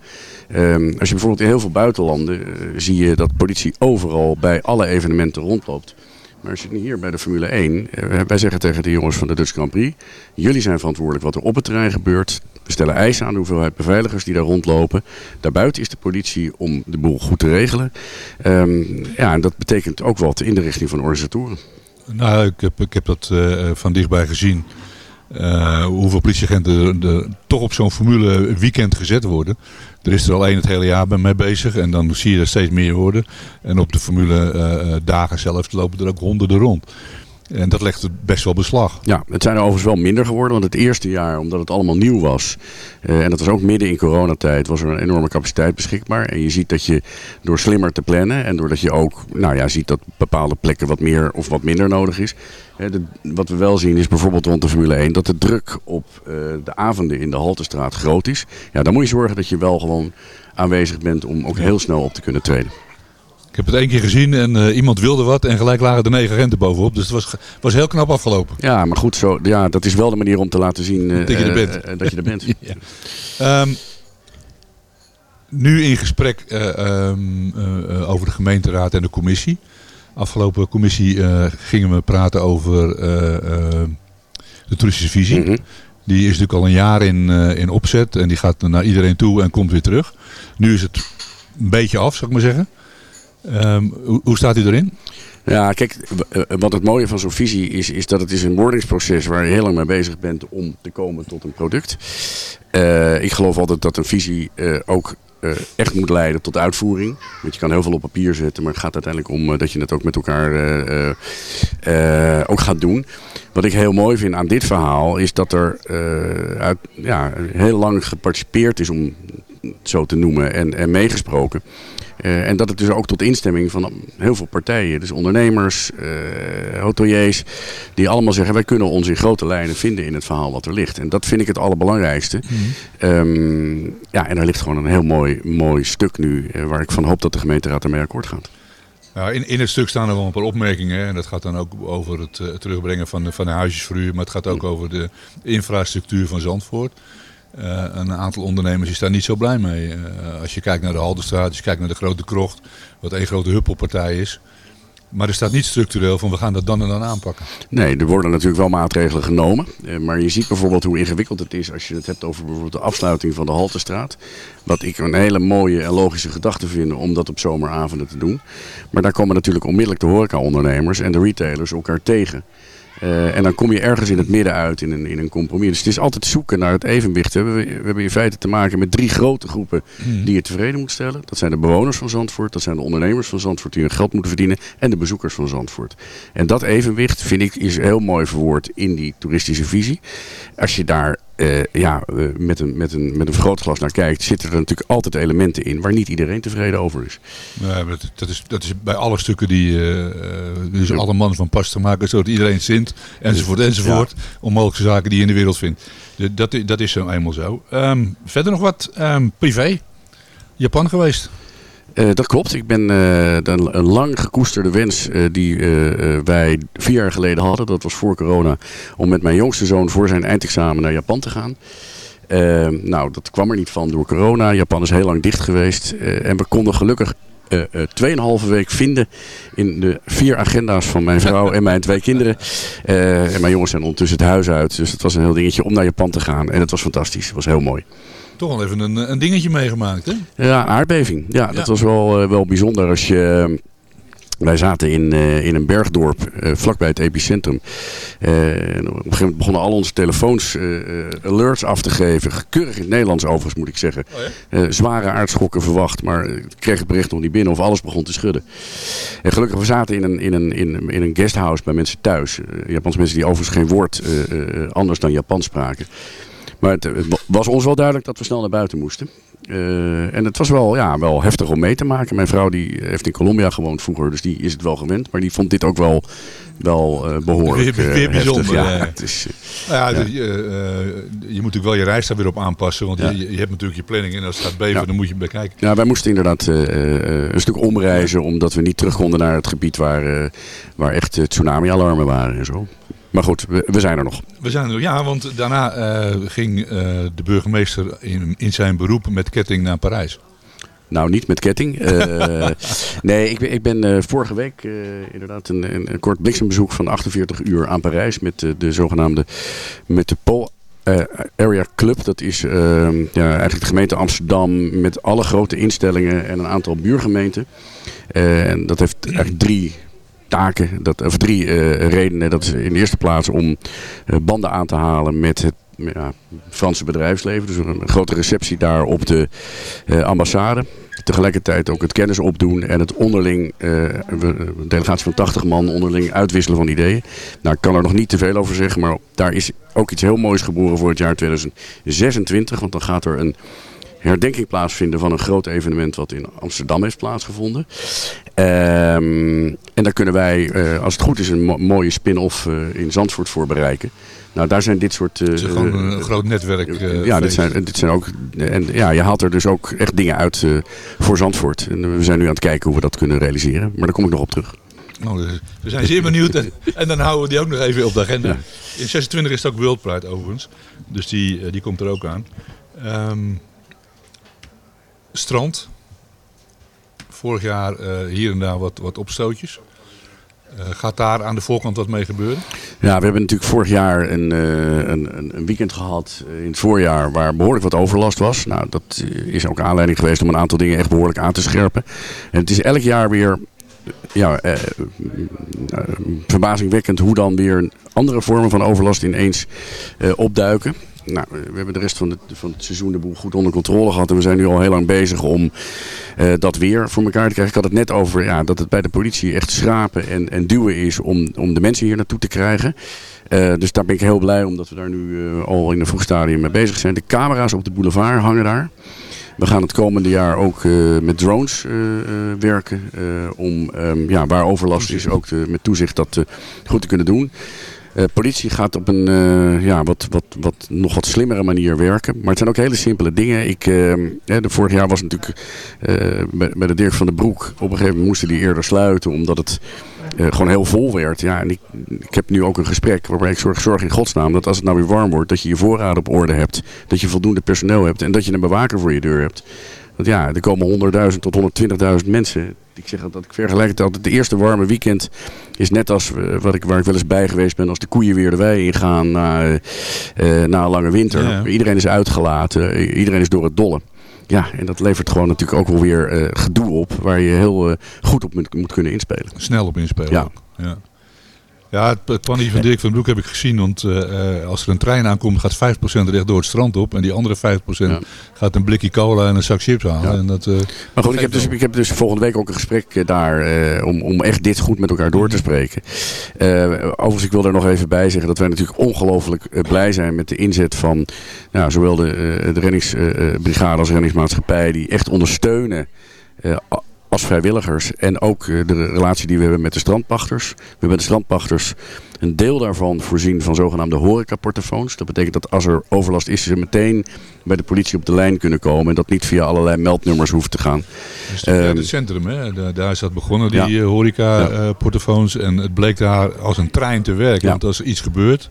Ehm, als je bijvoorbeeld in heel veel buitenlanden eh, zie je dat politie overal bij alle evenementen rondloopt. Maar als je hier bij de Formule 1, eh, wij zeggen tegen de jongens van de Dutch Grand Prix, jullie zijn verantwoordelijk wat er op het terrein gebeurt. We stellen eisen aan de hoeveelheid beveiligers die daar rondlopen. Daarbuiten is de politie om de boel goed te regelen. Ehm, ja, en dat betekent ook wat in de richting van organisatoren. Nou, ik heb, ik heb dat eh, van dichtbij gezien. Eh, hoeveel politieagenten er, toch op zo'n formule weekend gezet worden. Er is er al één het hele jaar mee bezig. En dan zie je er steeds meer worden. En op de formule eh, eh, dagen zelf lopen er ook honderden rond. En dat legt het best wel beslag. Ja, het zijn er overigens wel minder geworden. Want het eerste jaar, omdat het allemaal nieuw was. eh, en dat was ook midden in coronatijd, was er een enorme capaciteit beschikbaar. En je ziet dat je door slimmer te plannen. En doordat je ook nou ja, ziet dat bepaalde plekken wat meer of wat minder nodig is. hè, de- wat we wel zien is bijvoorbeeld rond de Formule 1 dat de druk op eh, de avonden in de Haltestraat groot is. Ja, dan moet je zorgen dat je wel gewoon aanwezig bent om ook heel snel op te kunnen treden. Ik heb het één keer gezien en eh, iemand wilde wat. En gelijk lagen er negen agenten bovenop. Dus het was, was heel knap afgelopen. Ja, maar goed, zo, ja, dat is wel de manier om te laten zien eh, Dat je er eh, bent. eh, dat je er bent. Ja. Ehm, nu in gesprek eh, ehm, eh, eh, over de gemeenteraad en de commissie. Afgelopen commissie eh, gingen we praten over eh, eh, de toeristische visie. Mhm. Die is natuurlijk al een jaar in, eh, in opzet en die gaat naar iedereen toe en komt weer terug. Nu is het een beetje af, zou ik maar zeggen. Ehm, hoe, staat u erin? Ja, kijk, eh, wat het mooie van zo'n visie is, is dat het is een wordingsproces waar je heel lang mee bezig bent om te komen tot een product. Eh, ik geloof altijd dat een visie eh, ook echt moet leiden tot uitvoering. Want je kan heel veel op papier zetten, maar het gaat uiteindelijk om dat je het ook met elkaar ook gaat doen. Wat ik heel mooi vind aan dit verhaal is dat er ja, heel lang geparticipeerd is om het zo te noemen en, en meegesproken. Eh, en dat het dus ook tot instemming van heel veel partijen, dus ondernemers, eh, hoteliers, die allemaal zeggen wij kunnen ons in grote lijnen vinden in het verhaal wat er ligt. En dat vind ik het allerbelangrijkste. Ehm, ja, en er ligt gewoon een heel mooi, mooi stuk nu eh, waar ik van hoop dat de gemeenteraad ermee akkoord gaat. In, in het stuk staan er wel een paar opmerkingen. hè. En dat gaat dan ook over het terugbrengen van de, van de huisjesverhuur. Maar het gaat ook over de infrastructuur van Zandvoort. Eh, een aantal ondernemers is daar niet zo blij mee. Eh, als je kijkt naar de Haldenstraat, als je kijkt naar de Grote Krocht. Wat één grote huppelpartij is. Maar er staat niet structureel van we gaan dat dan en dan aanpakken. Nee, er worden natuurlijk wel maatregelen genomen. Eh, Maar je ziet bijvoorbeeld hoe ingewikkeld het is als je het hebt over bijvoorbeeld de afsluiting van de Haltestraat. Wat ik een hele mooie en logische gedachte vind om dat op zomeravonden te doen. Maar daar komen natuurlijk onmiddellijk de horecaondernemers en de retailers elkaar tegen. Eh, en dan kom je ergens in het midden uit in een, in een compromis. Dus het is altijd zoeken naar het evenwicht. We hebben, we hebben in feite te maken met drie grote groepen die je tevreden moet stellen. Dat zijn de bewoners van Zandvoort, dat zijn de ondernemers van Zandvoort die hun geld moeten verdienen en de bezoekers van Zandvoort. En dat evenwicht vind ik is heel mooi verwoord in die toeristische visie. Als je daar eh, ja, eh, met, een, met, een, met een vergrootglas naar kijkt, zitten er natuurlijk altijd elementen in waar niet iedereen tevreden over is. Maar dat, is, dat is bij alle stukken die eh, dus alle mannen van pas te maken, zodat iedereen zint, enzovoort, enzovoort. Onmogelijke zaken die je in de wereld vindt. De- Dat, dat is zo eenmaal zo. Ehm, verder nog wat ehm, privé. Japan geweest. Eh, dat klopt. Ik ben eh, de- een lang gekoesterde wens eh, die wij vier jaar geleden hadden. Dat was voor corona. Om met mijn jongste zoon voor zijn eindexamen naar Japan te gaan. Eh, nou, dat kwam er niet van door corona. Japan is heel lang dicht geweest. En we konden gelukkig eh, eh, tweeënhalve week vinden in de vier agenda's van mijn vrouw en mijn twee kinderen. En mijn jongens zijn ondertussen het huis uit. Dus het was een heel dingetje om naar Japan te gaan. En het was fantastisch. Het was heel mooi. Toch wel even een, een dingetje meegemaakt, hè? Ja, aardbeving. Ja, dat was wel, eh, wel bijzonder als je... eh, wij zaten in, eh, in een bergdorp, eh, vlakbij het epicentrum. Eh, en op een gegeven moment begonnen al onze telefoons eh, eh, alerts af te geven. Keurig in het Nederlands overigens, moet ik zeggen. Eh, zware aardschokken verwacht, maar ik kreeg het bericht nog niet binnen of alles begon te schudden. En gelukkig, we zaten in een, in een, in, in een guesthouse bij mensen thuis. Eh, Japanse mensen die overigens geen woord eh, eh, anders dan Japans spraken. Maar het, het was ons wel duidelijk dat we snel naar buiten moesten. Eh, en het was wel, ja, wel heftig om mee te maken. Mijn vrouw die heeft in Colombia gewoond vroeger, dus die is het wel gewend. Maar die vond dit ook wel, wel eh, behoorlijk Weer- weer eh, bijzonder, Ja, het is, ja, Ja. de- je, moet natuurlijk wel je reis daar weer op aanpassen. Want Ja. je, je hebt natuurlijk je planning en als het gaat beven, dan moet je bekijken. Ja, wij moesten inderdaad een stuk omreizen, omdat we niet terug konden naar het gebied waar, waar echt tsunami-alarmen waren en zo. Maar goed, we, we zijn er nog. We zijn er, ja, want daarna eh, ging eh, de burgemeester in, in zijn beroep met ketting naar Parijs. Nou, niet met ketting. Eh, nee, ik ben, ik ben vorige week inderdaad een, een, een kort bliksembezoek van 48 uur aan Parijs met de zogenaamde Metropole eh, Area Club. Dat is ja, eigenlijk de gemeente Amsterdam met alle grote instellingen en een aantal buurgemeenten. En dat heeft eigenlijk drie taken, dat, of drie eh, redenen. Dat is in de eerste plaats om eh, banden aan te halen met het Franse bedrijfsleven. Dus een grote receptie daar op de eh, ambassade. Tegelijkertijd ook het kennis opdoen en het onderling, eh, een delegatie van 80 man, onderling uitwisselen van ideeën. Nou, kan er nog niet te veel over zeggen, maar daar is ook iets heel moois geboren voor het jaar 2026. Want dan gaat er een herdenking plaatsvinden van een groot evenement wat in Amsterdam heeft plaatsgevonden. Ehm, en daar kunnen wij, eh, als het goed is, een mo- mooie spin-off eh, in Zandvoort voor bereiken. Nou, daar zijn dit soort... eh, Het is gewoon een, eh, groot netwerk. eh, ja, dit zijn, dit zijn ook. En ja, je haalt er dus ook echt dingen uit eh, voor Zandvoort. En we zijn nu aan het kijken hoe we dat kunnen realiseren. Maar daar kom ik nog op terug. Nou, dus we zijn zeer benieuwd. En, en dan houden we die ook nog even op de agenda. Ja. In 26 is het ook World Pride overigens. Dus die, eh, die komt er ook aan. Ehm, strand. Vorig jaar eh, hier en daar wat, wat opstootjes. Eh, gaat daar aan de voorkant wat mee gebeuren? Ja, we hebben natuurlijk vorig jaar een, eh, een, een, weekend gehad eh, in het voorjaar waar behoorlijk wat overlast was. Nou, dat is ook aanleiding geweest om een aantal dingen echt behoorlijk aan te scherpen. En het is elk jaar weer ja, verbazingwekkend hoe dan weer andere vormen van overlast ineens opduiken. Nou, we hebben de rest van het, van het seizoen de boel goed onder controle gehad. En we zijn nu al heel lang bezig om eh, dat weer voor elkaar te krijgen. Ik had het net over ja, dat het bij de politie echt schrapen en, en duwen is om, om de mensen hier naartoe te krijgen. Eh, dus daar ben ik heel blij omdat we daar nu eh, al in een vroeg stadium mee bezig zijn. De camera's op de boulevard hangen daar. We gaan het komende jaar ook met drones werken. om ehm, ja, waar overlast is ook te- met toezicht dat goed te kunnen doen. Eh, politie gaat op een eh, ja, wat, wat, wat, nog wat slimmere manier werken. Maar het zijn ook hele simpele dingen. Ik, eh, hè, de vorig jaar was natuurlijk eh, bij, bij de Dirk van den Broek. Op een gegeven moment moesten die eerder sluiten. Omdat het eh, gewoon heel vol werd. Ja, en ik, ik heb nu ook een gesprek waarbij ik zorg, zorg in godsnaam dat als het nou weer warm wordt. Dat je je voorraad op orde hebt. Dat je voldoende personeel hebt. En dat je een bewaker voor je deur hebt. Want ja, er komen 100.000 tot 120.000 mensen. Ik zeg dat ik vergelijk het altijd. De eerste warme weekend is net als eh, wat ik, waar ik wel eens bij geweest ben. Als de koeien weer de wei ingaan na, eh, eh, na een lange winter. Ja. Iedereen is uitgelaten. Iedereen is door het dolle. Ja, en dat levert gewoon natuurlijk ook wel weer gedoe op. Waar je heel goed op moet, moet kunnen inspelen. Snel op inspelen. Ja. Ja, het, het panier van Dirk van Broek heb ik gezien. Want eh, eh, als er een trein aankomt, gaat 5% recht door het strand op. En die andere 5% gaat een blikje cola en een zak chips halen. En dat, eh, Maar goed, ik heb, dus, ik heb dus volgende week ook een gesprek daar om, om echt dit goed met elkaar door te spreken. Eh, overigens, ik wil er nog even bij zeggen dat wij natuurlijk ongelooflijk blij zijn met de inzet van nou, zowel de, de reddingsbrigade als de reddingsmaatschappij die echt ondersteunen als vrijwilligers. En ook eh, de relatie die we hebben met de strandpachters. We hebben de strandpachters een deel daarvan voorzien van zogenaamde horecaportofoons. Dat betekent dat als er overlast is, ze meteen bij de politie op de lijn kunnen komen. En dat niet via allerlei meldnummers hoeft te gaan. Dus het centrum, hè? Daar, daar is dat begonnen, die Ja. eh, horeca-portofoons. en het bleek daar als een trein te werken. Ja. Want als er iets gebeurt,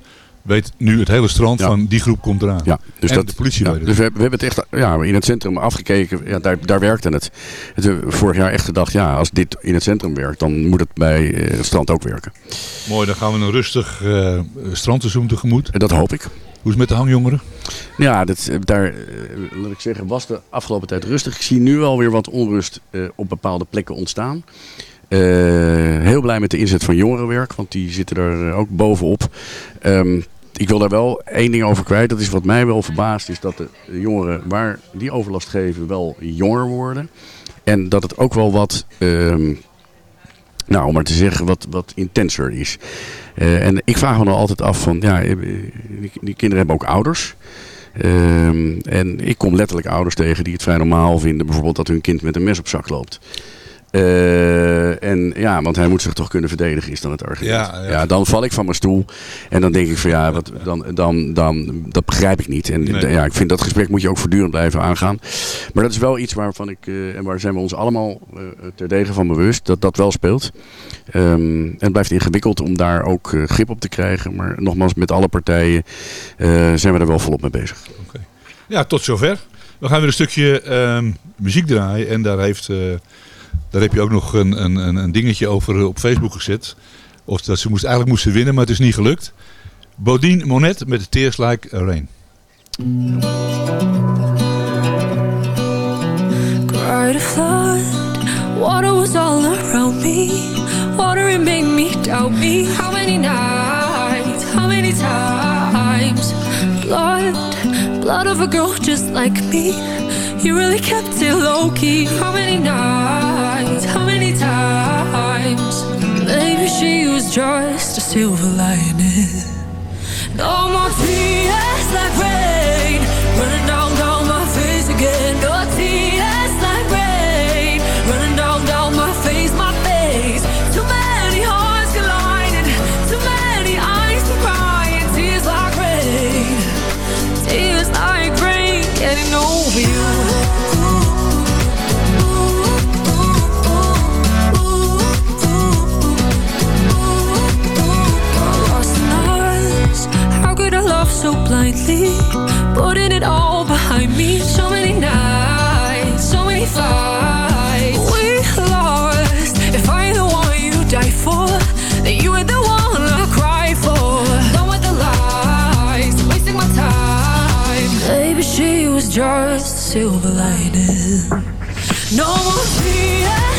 weet nu het hele strand Ja. van die groep komt eraan. Ja, dus en dat, de politie ja, weet het. Dus we hebben, we hebben het echt ja, in het centrum afgekeken. Ja, daar, daar werkte het. Het we vorig jaar echt gedacht, ja, als dit in het centrum werkt, dan moet het bij eh, het strand ook werken. Mooi, dan gaan we een rustig eh strandseizoen tegemoet. En dat hoop ik. Hoe is het met de hangjongeren? Ja, dat, eh, daar, eh, laat ik zeggen, was de afgelopen tijd rustig. Ik zie nu alweer wat onrust eh, op bepaalde plekken ontstaan. Eh, heel blij met de inzet van jongerenwerk, want die zitten er eh, ook bovenop. Ehm, ik wil daar wel één ding over kwijt. Dat is wat mij wel verbaast, is dat de jongeren waar die overlast geven wel jonger worden. En dat het ook wel wat, ehm, nou om maar te zeggen, wat, wat intenser is. Eh, en ik vraag me dan altijd af van, ja, eh, die, kinderen hebben ook ouders. Ehm, en ik kom letterlijk ouders tegen die het vrij normaal vinden, bijvoorbeeld dat hun kind met een mes op zak loopt. Eh, en ja, want hij moet zich toch kunnen verdedigen, is dan het argument. Ja, ja. dan val ik van mijn stoel en dan denk ik van ja, wat, dan, dan, dan, dat begrijp ik niet. En Nee. ja, ik vind dat gesprek moet je ook voortdurend blijven aangaan. Maar dat is wel iets waarvan ik, eh, en waar zijn we ons allemaal eh terdege van bewust, dat dat wel speelt. Ehm, en het blijft ingewikkeld om daar ook grip op te krijgen. Maar nogmaals, met alle partijen zijn we er wel volop mee bezig. Ja, tot zover. We gaan weer een stukje ehm, muziek draaien. En daar, heeft, daar heb je ook nog een, een, een- dingetje over eh, op Facebook gezet. Of dat ze moest, eigenlijk moesten winnen, maar het is niet gelukt. Bodine Monet met Tears Like Rain. cried a flood. Water was all around me. Water it made me doubt me. How many nights? How many times? Blood, blood of a girl just like me. You really kept it low key. How many nights? How many times? Maybe she was just a silver lining. No more tears like rain running down down my face again. So blindly? Putting it all behind me. So many nights, so many fights. We lost. If I ain't the one you die for, then you ain't the one I cry for. Done with the lies, wasting my time. Maybe she was just silver lining. No more tears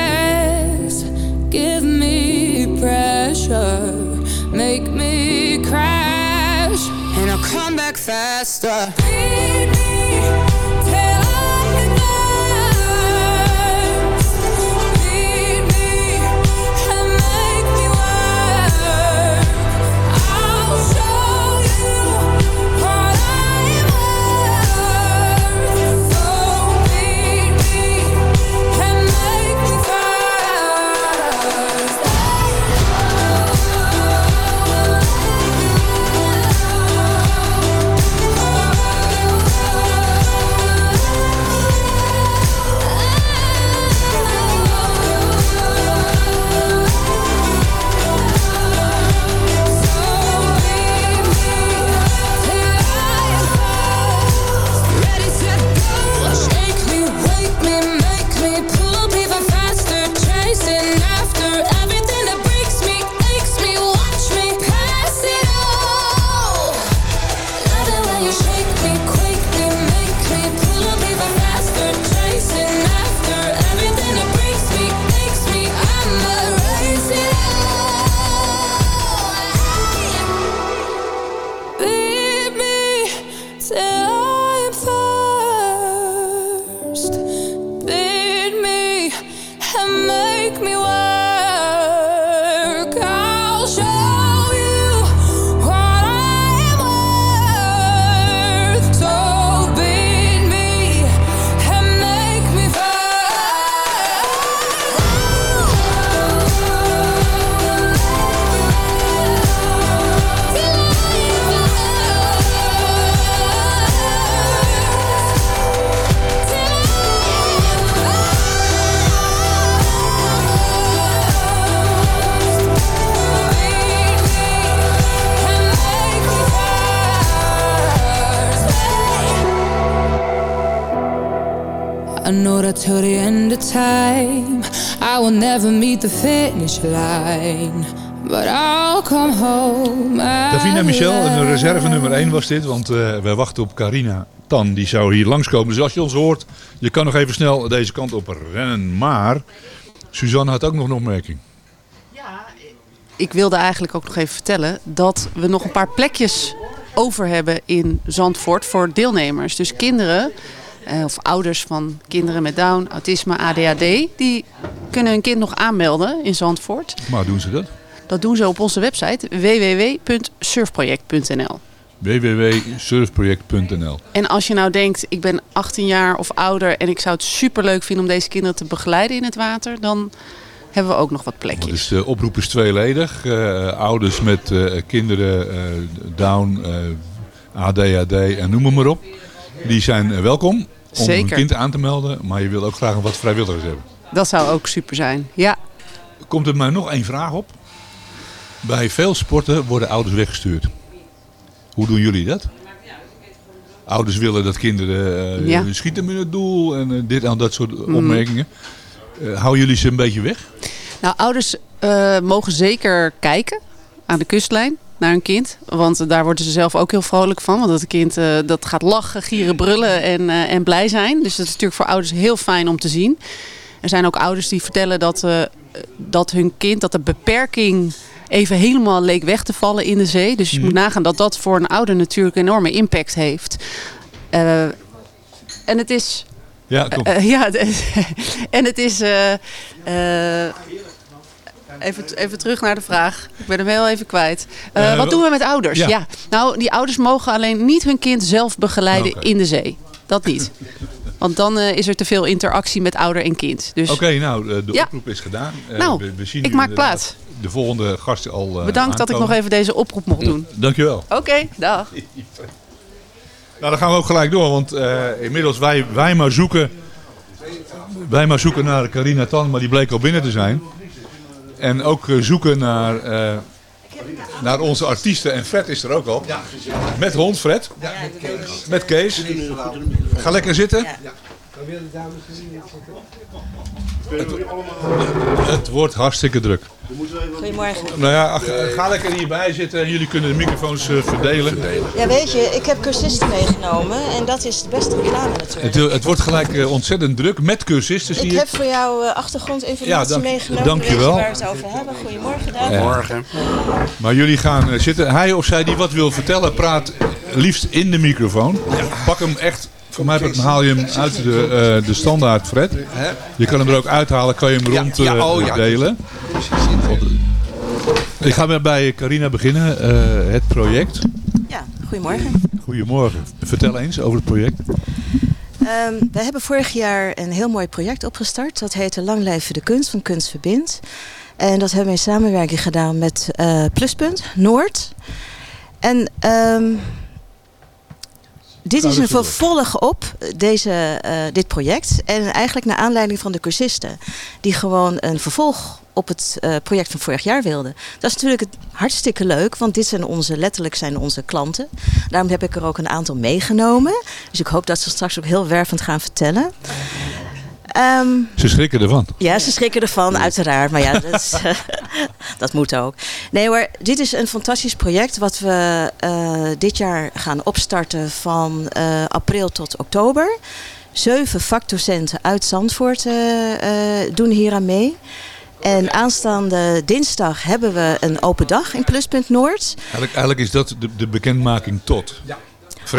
disaster. Lead me. Till the end of time I will never meet the finish line But I'll come home Davina Michel, een at reserve nummer 1 was dit. Want eh wij wachten op Carina Tan. Die zou hier langskomen. Dus als je ons hoort, je kan nog even snel deze kant op rennen. Maar Suzanne had ook nog een opmerking. Ik wilde eigenlijk ook nog even vertellen dat we nog een paar plekjes over hebben in Zandvoort voor deelnemers. Dus kinderen eh, of ouders van kinderen met Down, autisme, ADHD, die kunnen hun kind nog aanmelden in Zandvoort. Maar doen ze dat? Dat doen ze op onze website www.surfproject.nl. www.surfproject.nl En als je nou denkt, ik ben 18 jaar of ouder en ik zou het superleuk vinden om deze kinderen te begeleiden in het water, dan hebben we ook nog wat plekjes. Dus de oproep is tweeledig. Eh, ouders met eh, kinderen, eh, Down, eh, ADHD en noem maar op. Die zijn eh, welkom om Zeker. hun kind aan te melden. Maar je wil ook graag wat vrijwilligers hebben. Dat zou ook super zijn. Ja, Komt er maar nog één vraag op. Bij veel sporten worden ouders weggestuurd. Hoe doen jullie dat? Ouders willen dat kinderen eh, Ja. schieten met het doel en eh, dit en dat soort Mhm. opmerkingen. Houden jullie ze een beetje weg? Nou, ouders mogen zeker kijken aan de kustlijn naar hun kind. Want daar worden ze zelf ook heel vrolijk van. Want dat kind eh, dat gaat lachen, gieren, brullen en, eh, en blij zijn. Dus dat is natuurlijk voor ouders heel fijn om te zien. Er zijn ook ouders die vertellen dat, eh, dat hun kind, dat de beperking even helemaal leek weg te vallen in de zee. Dus je moet nagaan dat dat voor een ouder natuurlijk een enorme impact heeft. En het is Ja, kom. ja, en het is. Even, even terug naar de vraag. Ik ben hem heel even kwijt. Eh, Eh, wat doen we met ouders? ja. Ja. Nou, die ouders mogen alleen niet hun kind zelf begeleiden in de zee. Dat niet. Want dan eh, is er te veel interactie met ouder en kind. Dus Oké, nou, de Ja. oproep is gedaan. Nou, we, we zien ik maak plaats. De volgende gast al bedankt dat ik nog even deze oproep mocht doen. Dankjewel. Oké, dag. Nou, dan gaan we ook gelijk door, want inmiddels wij, wij maar zoeken... Wij maar zoeken naar Carina Tan, maar die bleek al binnen te zijn. En ook eh, zoeken naar, eh, naar onze artiesten. En Fred is er ook al. Met hond, Fred. Met Kees. Ga lekker zitten. Het, het wordt hartstikke druk. Goedemorgen. Nou ja, ga lekker hierbij zitten en jullie kunnen de microfoons eh, verdelen. Ja, weet je, ik heb cursisten meegenomen en dat is de beste reclame natuurlijk. Het, het wordt gelijk eh, ontzettend druk met cursisten, zie Ik ik. heb voor jou eh, achtergrondinformatie Ja, dank- meegenomen. dank je Weet wel. waar we het over hebben. Goedemorgen, Daan. Morgen. Maar jullie gaan eh, zitten. Hij of zij die wat wil vertellen, praat liefst in de microfoon. Pak hem echt. Voor mij haal je hem uit de, eh, de standaard, Fred. Je kan hem er ook uithalen, kan je hem rond ja, eh, oh ja. delen. Ik ga weer bij Carina beginnen, eh, het project. Ja, goedemorgen. Goedemorgen. Vertel eens over het project. Ehm, wij hebben vorig jaar een heel mooi project opgestart. Dat heette Lang Leven de Kunst van Kunst Verbindt. En dat hebben we in samenwerking gedaan met eh, Pluspunt Noord. En ehm, dit is een vervolg op deze, eh, dit project. En eigenlijk naar aanleiding van de cursisten. Die gewoon een vervolg op het eh, project van vorig jaar wilden. Dat is natuurlijk hartstikke leuk. Want dit zijn onze, letterlijk zijn onze klanten. Daarom heb ik er ook een aantal meegenomen. Dus ik hoop dat ze straks ook heel wervend gaan vertellen. Ehm, Ze schrikken ervan. ja, ze schrikken ervan, uiteraard. Maar ja, dat, is, dat moet ook. Nee hoor, dit is een fantastisch project wat we eh, dit jaar gaan opstarten van eh, april tot oktober. Zeven vakdocenten uit Zandvoort eh, eh, doen hier aan mee. En aanstaande dinsdag hebben we een open dag in Pluspunt Noord. Eigenlijk, eigenlijk is dat de, de bekendmaking tot. Ja.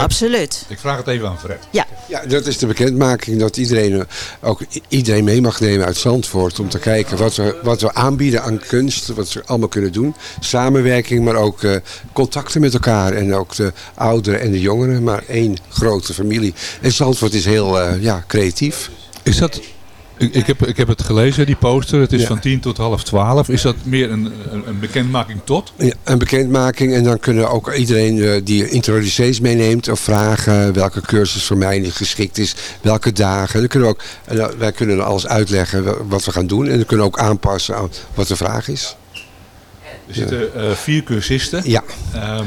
Absoluut. Ik vraag het even aan Fred. Ja. Ja, dat is de bekendmaking dat iedereen, eh, ook iedereen mee mag nemen uit Zandvoort. Om te kijken wat we, wat we aanbieden aan kunst, wat ze allemaal kunnen doen. Samenwerking, maar ook eh, contacten met elkaar. En ook de ouderen en de jongeren, maar één grote familie. En Zandvoort is heel eh, ja, creatief. Is dat... Ik, ik, heb, ik heb het gelezen, die poster. Het is Ja. van 10 tot half 12. Is dat meer een, een, bekendmaking tot? Ja, een bekendmaking en dan kunnen ook iedereen eh, die introducees meeneemt of vragen welke cursus voor mij niet geschikt is, welke dagen. Dan kunnen we ook, en dan- wij kunnen alles uitleggen wa- wat we gaan doen en dan kunnen we ook aanpassen aan wat de vraag is. Er zitten eh, vier cursisten. Ja. Ehm,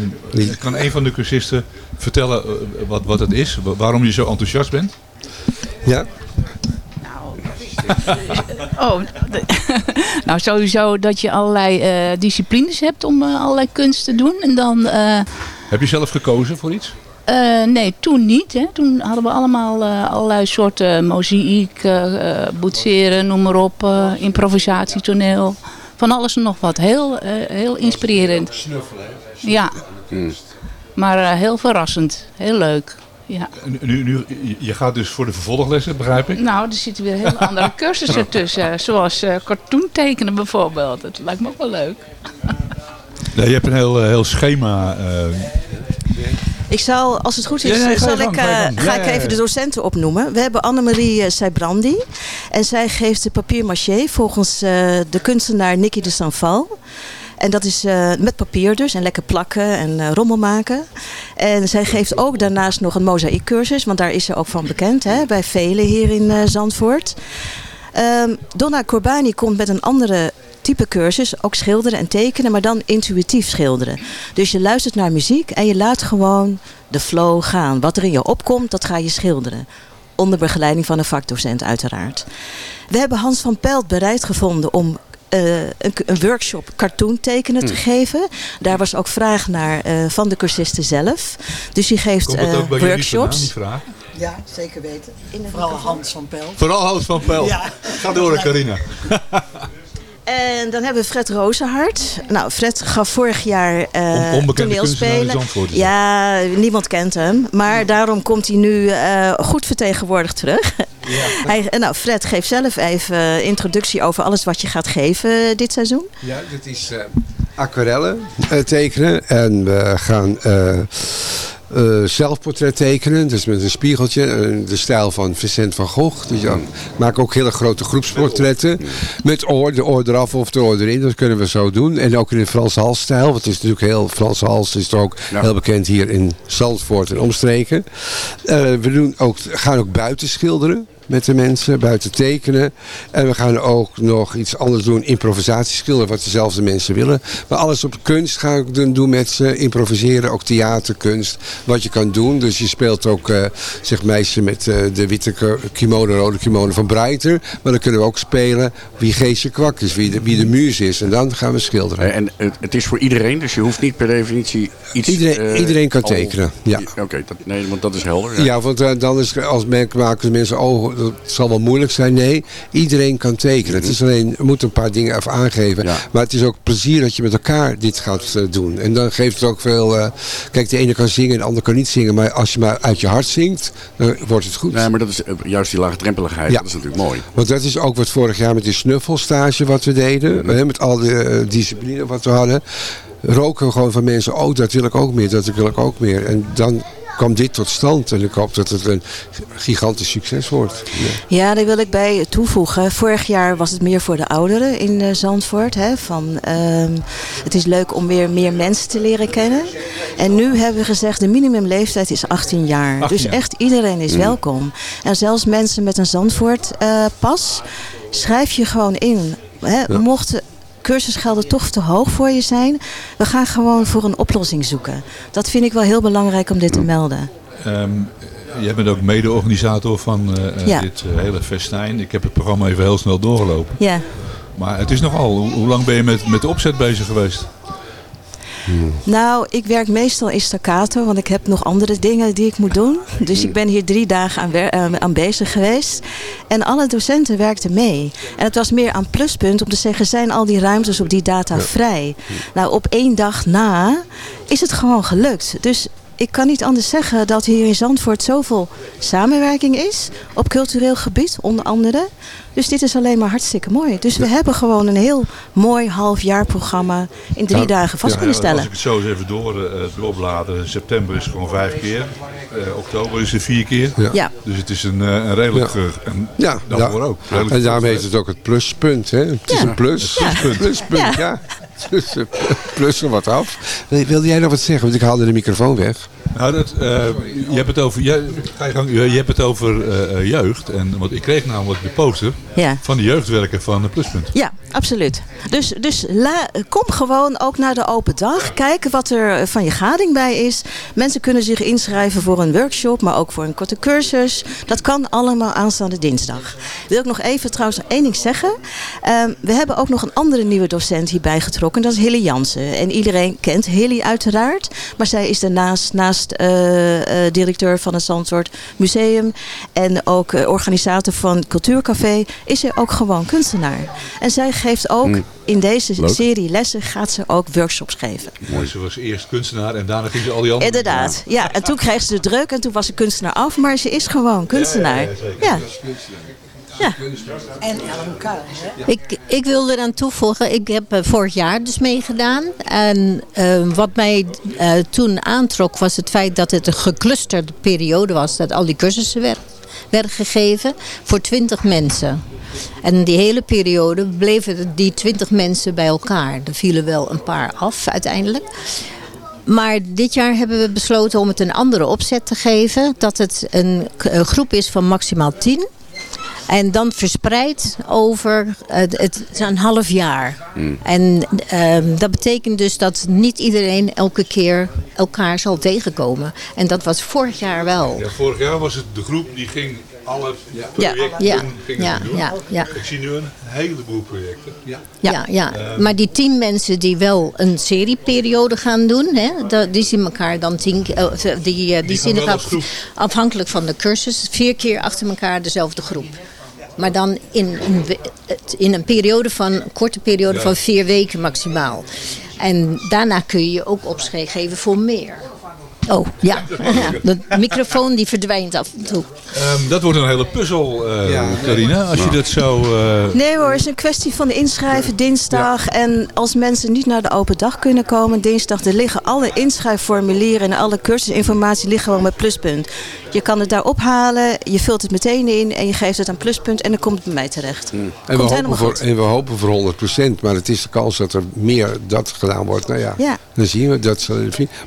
kan een van de cursisten vertellen eh, wat, wat het is? wa- Waarom je zo enthousiast bent? Ja. Oh, nou sowieso dat je allerlei eh, disciplines hebt om eh, allerlei kunst te doen. En dan, eh, Heb je zelf gekozen voor iets? eh, nee, toen niet. Hè. Toen hadden we allemaal eh, allerlei soorten mozaïek, boetseren, noem maar op, eh, improvisatietoneel. Van alles en nog wat. Heel, eh, heel inspirerend. Snuffelen, Ja, maar eh, heel verrassend. Heel leuk. Ja. Nu, nu, je gaat dus voor de vervolglessen, begrijp ik? Nou, er zitten weer hele andere cursussen tussen. Zoals eh cartoon tekenen bijvoorbeeld. Dat lijkt me ook wel leuk. Nee, je hebt een heel, eh, heel schema. eh, Ik zal, als het goed is, Ja, nee, ga je zal gang, ik, ga eh, ik even de docenten opnoemen. We hebben Annemarie Seibrandi. En zij geeft de papier-maché volgens eh, de kunstenaar Nicky de Sanval. En dat is eh, met papier dus. En lekker plakken en eh, rommel maken. En zij geeft ook daarnaast nog een mozaïekcursus. Want daar is ze ook van bekend. Hè, bij velen hier in eh, Zandvoort. Ehm, Donna Corbani komt met een andere type cursus. Ook schilderen en tekenen, maar dan intuïtief schilderen. Dus je luistert naar muziek en je laat gewoon de flow gaan. Wat er in je opkomt, dat ga je schilderen. Onder begeleiding van een vakdocent uiteraard. We hebben Hans van Pelt bereid gevonden om eh, een, een workshop cartoon tekenen te Hmm. geven. Daar was ook vraag naar eh, van de cursisten zelf. Dus die geeft eh, vandaan, workshops. Ja, zeker weten. Vooral Hans van Pelt. Vooral Hans van Pel. Ja. Ga door, Carina. En dan hebben we Fred Rozenhart. Nou, Fred gaf vorig jaar eh in toneelspelen. Ja, niemand kent hem. Maar daarom komt hij nu eh, goed vertegenwoordigd terug. Hij, eh, nou, Fred, geef zelf even introductie over alles wat je gaat geven dit seizoen. Ja, dit is eh, aquarellen tekenen. En we gaan eh, zelfportret tekenen, dus met een spiegeltje, eh, de stijl van Vincent van Gogh. Dus ja, maak ook hele grote groepsportretten. Met oor, de oor eraf of de oor erin, dat kunnen we zo doen. En ook in de Franse halsstijl, want het is natuurlijk heel, Franse hals is toch ook heel bekend hier in Zandvoort en omstreken. Eh, we doen ook, gaan ook buiten schilderen met de mensen, buiten tekenen. En we gaan ook nog iets anders doen, improvisatieschilderen, wat dezelfde mensen willen. Maar alles op kunst ga ik doen met ze, improviseren, ook theaterkunst, wat je kan doen. Dus je speelt ook, eh zeg meisje met eh, de witte kimono, rode kimono van Breiter. Maar dan kunnen we ook spelen wie Geesje Kwak is, wie de, wie de muus is. En dan gaan we schilderen. En het, is voor iedereen, dus je hoeft niet per definitie iets... Iedereen- eh, iedereen kan al- tekenen, ja. Oké, dat- nee, want dat is helder. Ja, want eh, dan is als merk maken mensen, oh, dat zal wel moeilijk zijn. Nee, iedereen kan tekenen. Het is alleen, je moet een paar dingen even aangeven. Maar het is ook plezier dat je met elkaar dit gaat eh, doen. En dan geeft het ook veel, eh, kijk, de ene kan zingen en de ander kan niet zingen. Maar als je maar uit je hart zingt, dan wordt het goed. Nee, maar dat is eh, juist die laagdrempeligheid, Ja. dat is natuurlijk mooi. Want dat is ook wat vorig jaar met die snuffelstage wat we deden. hè, met al de eh, discipline wat we hadden. Roken gewoon van mensen, oh dat wil ik ook meer, dat wil ik ook meer. En dan kwam dit tot stand. En ik hoop dat het een gigantisch succes wordt. Ja. Ja, daar wil ik bij toevoegen. Vorig jaar was het meer voor de ouderen in eh, Zandvoort. Hè, van, ehm, het is leuk om weer meer mensen te leren kennen. En nu hebben we gezegd, de minimumleeftijd is 18 jaar. 18 dus jaar. echt iedereen is Mm. welkom. En zelfs mensen met een Zandvoort eh, pas, schrijf je gewoon in. Hè, Mocht de cursusgelden toch te hoog voor je zijn, we gaan gewoon voor een oplossing zoeken. Dat vind ik wel heel belangrijk om dit te melden. Ehm, jij bent ook mede-organisator van eh, eh, Ja. dit eh, hele festijn. Ik heb het programma even heel snel doorgelopen. Ja. Maar het is nogal. Hoe, hoe lang ben je met, met de opzet bezig geweest? Nou, ik werk meestal in staccato, want ik heb nog andere dingen die ik moet doen. Dus ik ben hier drie dagen aan, eh, aan bezig geweest. En alle docenten werkten mee. En het was meer aan pluspunt om te zeggen, zijn al die ruimtes op die data vrij? Nou, op één dag na is het gewoon gelukt. Dus ik kan niet anders zeggen dat hier in Zandvoort zoveel samenwerking is. Op cultureel gebied, onder andere. Dus dit is alleen maar hartstikke mooi. Dus we hebben gewoon een heel mooi halfjaarprogramma in drie Nou, dagen vast ja, kunnen stellen. Als ik het zo eens even door, eh, doorbladeren. September is gewoon vijf keer. Eh, oktober is er vier keer. Ja. Ja. Dus het is een, eh, een redelijk... Ja. eh, een, Ja, daarvoor ja. ook. Redelijk En daarom goed. heet het ook het pluspunt. Hè? Het is Ja. een plus. Ja. Pluspunt. pluspunt Ja. ja. Dus, plus er wat af. Wil- Wilde jij nog wat zeggen? Want ik haalde de microfoon weg. Nou, dat, eh, je hebt het over, je, gang, je hebt het over jeugd. En, want ik kreeg namelijk de poster Ja. van de jeugdwerker van de Pluspunt. Ja, absoluut. Dus, dus kom gewoon ook naar de open dag. Kijken wat er van je gading bij is. Mensen kunnen zich inschrijven voor een workshop, maar ook voor een korte cursus. Dat kan allemaal aanstaande dinsdag. Wil ik nog even trouwens één ding zeggen. Ehm, we hebben ook nog een andere nieuwe docent hierbij getrokken. Dat is Hilly Jansen. En iedereen kent Hilly uiteraard. Maar zij is daarnaast naast eh, eh, directeur van het Zandsoort Museum. En ook eh, organisator van Cultuurcafé. Is zij ook gewoon kunstenaar. En zij geeft ook Mm. in deze Leuk. serie lessen gaat ze ook workshops geven. Mooi, ze was eerst kunstenaar en daarna ging ze al die andere Inderdaad. Ja, en toen kreeg ze de druk en toen was ze kunstenaar af. Maar ze is gewoon kunstenaar. Ja. En ik, ik wil eraan toevoegen, ik heb eh, vorig jaar dus meegedaan. En eh, wat mij eh, toen aantrok was het feit dat het een geclusterde periode was. Dat al die cursussen werd, werden gegeven voor 20 mensen. En die hele periode bleven die 20 mensen bij elkaar. Er vielen wel een paar af uiteindelijk. Maar dit jaar hebben we besloten om het een andere opzet te geven. Dat het een, groep is van maximaal 10. En dan verspreid over het, een half jaar. En ehm, dat betekent dus dat niet iedereen elke keer elkaar zal tegenkomen. En dat was vorig jaar wel. Ja, vorig jaar was het de groep die ging alle projecten Ja. gingen Ja, doen. ja, ja. Ik zie nu een heleboel projecten. Ja. Ja, ja. Ehm. maar die tien mensen die wel een serieperiode gaan doen, hè, die zien elkaar dan tien eh, die, die, die, gaan zien afhankelijk van de cursus, vier keer achter elkaar dezelfde groep. Maar dan in een, we- het- in een periode van, een korte periode Ja. van vier weken maximaal. En daarna kun je je ook opschrijven voor meer. Oh, ja. De microfoon die verdwijnt af en toe. Ehm, dat wordt een hele puzzel, eh Carina, als je dat zo... eh, Nee hoor, het is een kwestie van inschrijven dinsdag. En als mensen niet naar de open dag kunnen komen dinsdag... er liggen alle inschrijfformulieren en alle cursusinformatie liggen gewoon met pluspunt. Je kan het daar ophalen, je vult het meteen in en je geeft het aan pluspunt en dan komt het bij mij terecht. En we, hopen voor, en we hopen voor 100%, maar het is de kans dat er meer dat gedaan wordt. Nou ja, Ja. dan zien we dat.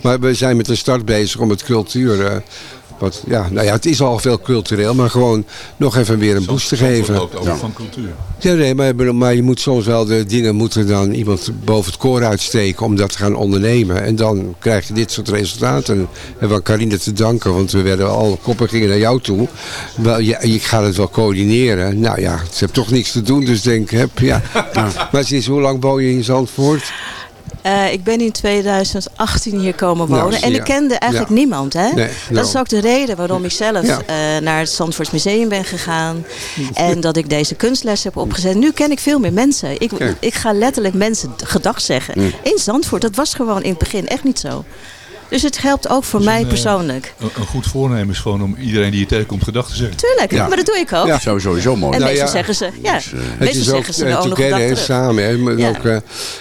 Maar we zijn met de start bezig om het cultuur... eh, wat, ja, nou ja, het is al veel cultureel, maar gewoon nog even weer een boost te geven. loopt over van cultuur. Ja, nee, maar, maar je moet soms wel de dingen moeten dan iemand boven het koor uitsteken om dat te gaan ondernemen. En dan krijg je dit soort resultaten. En van Carine te danken, want we werden al koppen gingen naar jou toe. Wel, ja, ik ga het wel coördineren. Nou ja, ze hebben toch niks te doen, dus denk ik, heb, ja. Maar sinds hoe lang woon je in Zandvoort? Eh, ik ben in 2018 hier komen Nou, wonen en ik kende eigenlijk Ja. niemand. Hè? Nee, dat nou. is ook de reden waarom ik zelf Ja. eh, naar het Zandvoorts Museum ben gegaan. En dat ik deze kunstles heb opgezet. Nu ken ik veel meer mensen. Ik, Kijk. ik ga letterlijk mensen gedag zeggen. Mm. In Zandvoort, dat was gewoon in het begin echt niet zo. Dus het helpt ook voor Dus mij een, eh, persoonlijk. Een, een goed voornemen is gewoon om iedereen die je tegenkomt gedag te zeggen. Tuurlijk, Ja. maar dat doe ik ook. Ja. Zou sowieso mooi. En Nou meestal ja. zeggen ze, ja, Het meestal is ook zeggen ze eh, ook nog een together, samen. Hè, maar Ja. ook, eh,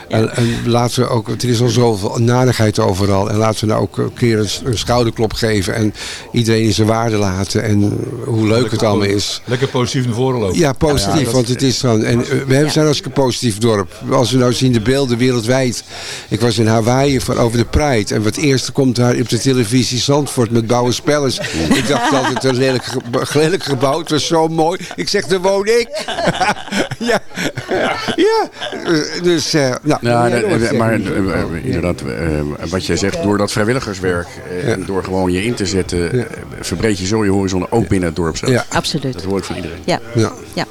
en, en laten we ook, er is al zoveel narigheid overal. En laten we nou ook een keer een, een schouderklop geven. En iedereen in zijn waarde laten. En hoe leuk het allemaal is. Lekker positief naar voren lopen. Ja, positief, dat- want het is dan. En eh, we hebben- zijn als een positief dorp. Als we nou zien de beelden wereldwijd. Ik was in Hawaii voor over de Pride. En wat eerste komt daar op de televisie Zandvoort met bouwen spellers. Ik dacht altijd een lelijk, ge- lelijk gebouw. Het was zo mooi. Ik zeg, daar woon ik. ja. ja. Eh, Dus, eh, nou, Ja, maar eh, eh, inderdaad, eh, wat jij zegt, door dat vrijwilligerswerk eh, en door gewoon je in te zetten, eh, verbreed je zo je horizon ook binnen het dorp zelf. Ja. Absoluut. Dat hoor ik van iedereen. Ja. Ja.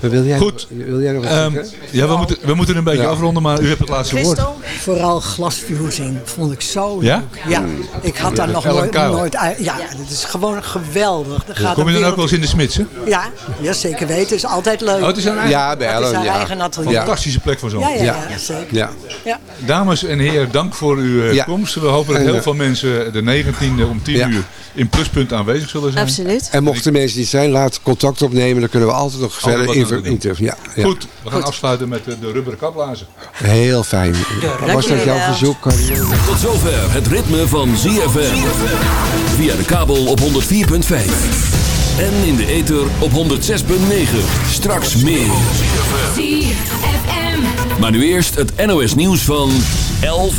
Wil jij, Goed. Wil jij nog wat Ehm, ja, we moeten, we moeten een beetje Ja. afronden, maar u hebt het laatste woord. Vooral glasfusing vond ik zo Ja? leuk. Ja, ik had daar nog nooit, nooit uit. Ja, het is gewoon geweldig. Er gaat Kom je dan ook wel eens in de smits, hè? Ja, ja, zeker weten. Het is altijd leuk. Oh, het is een eigen, Ja, bij Het is Ja. eigen atelier. fantastische plek voor zo'n. Ja, ja, ja, Ja. zeker. Ja. Ja. Dames en heren, dank voor uw eh, Ja. komst. We hopen dat heel veel mensen de 19e om 10 Ja. uur in Pluspunt aanwezig zullen zijn. Absoluut. En mochten mensen niet zijn, laat contact opnemen. Dan kunnen we altijd nog verder ja, ja. Goed, we gaan afsluiten met de, de rubberen kapblazen. Heel fijn. Was dat jouw verzoek? Tot zover het ritme van ZFM. Via de kabel op 104.5. En in de ether op 106.9. Straks meer. ZFM. Maar nu eerst het NOS nieuws van 11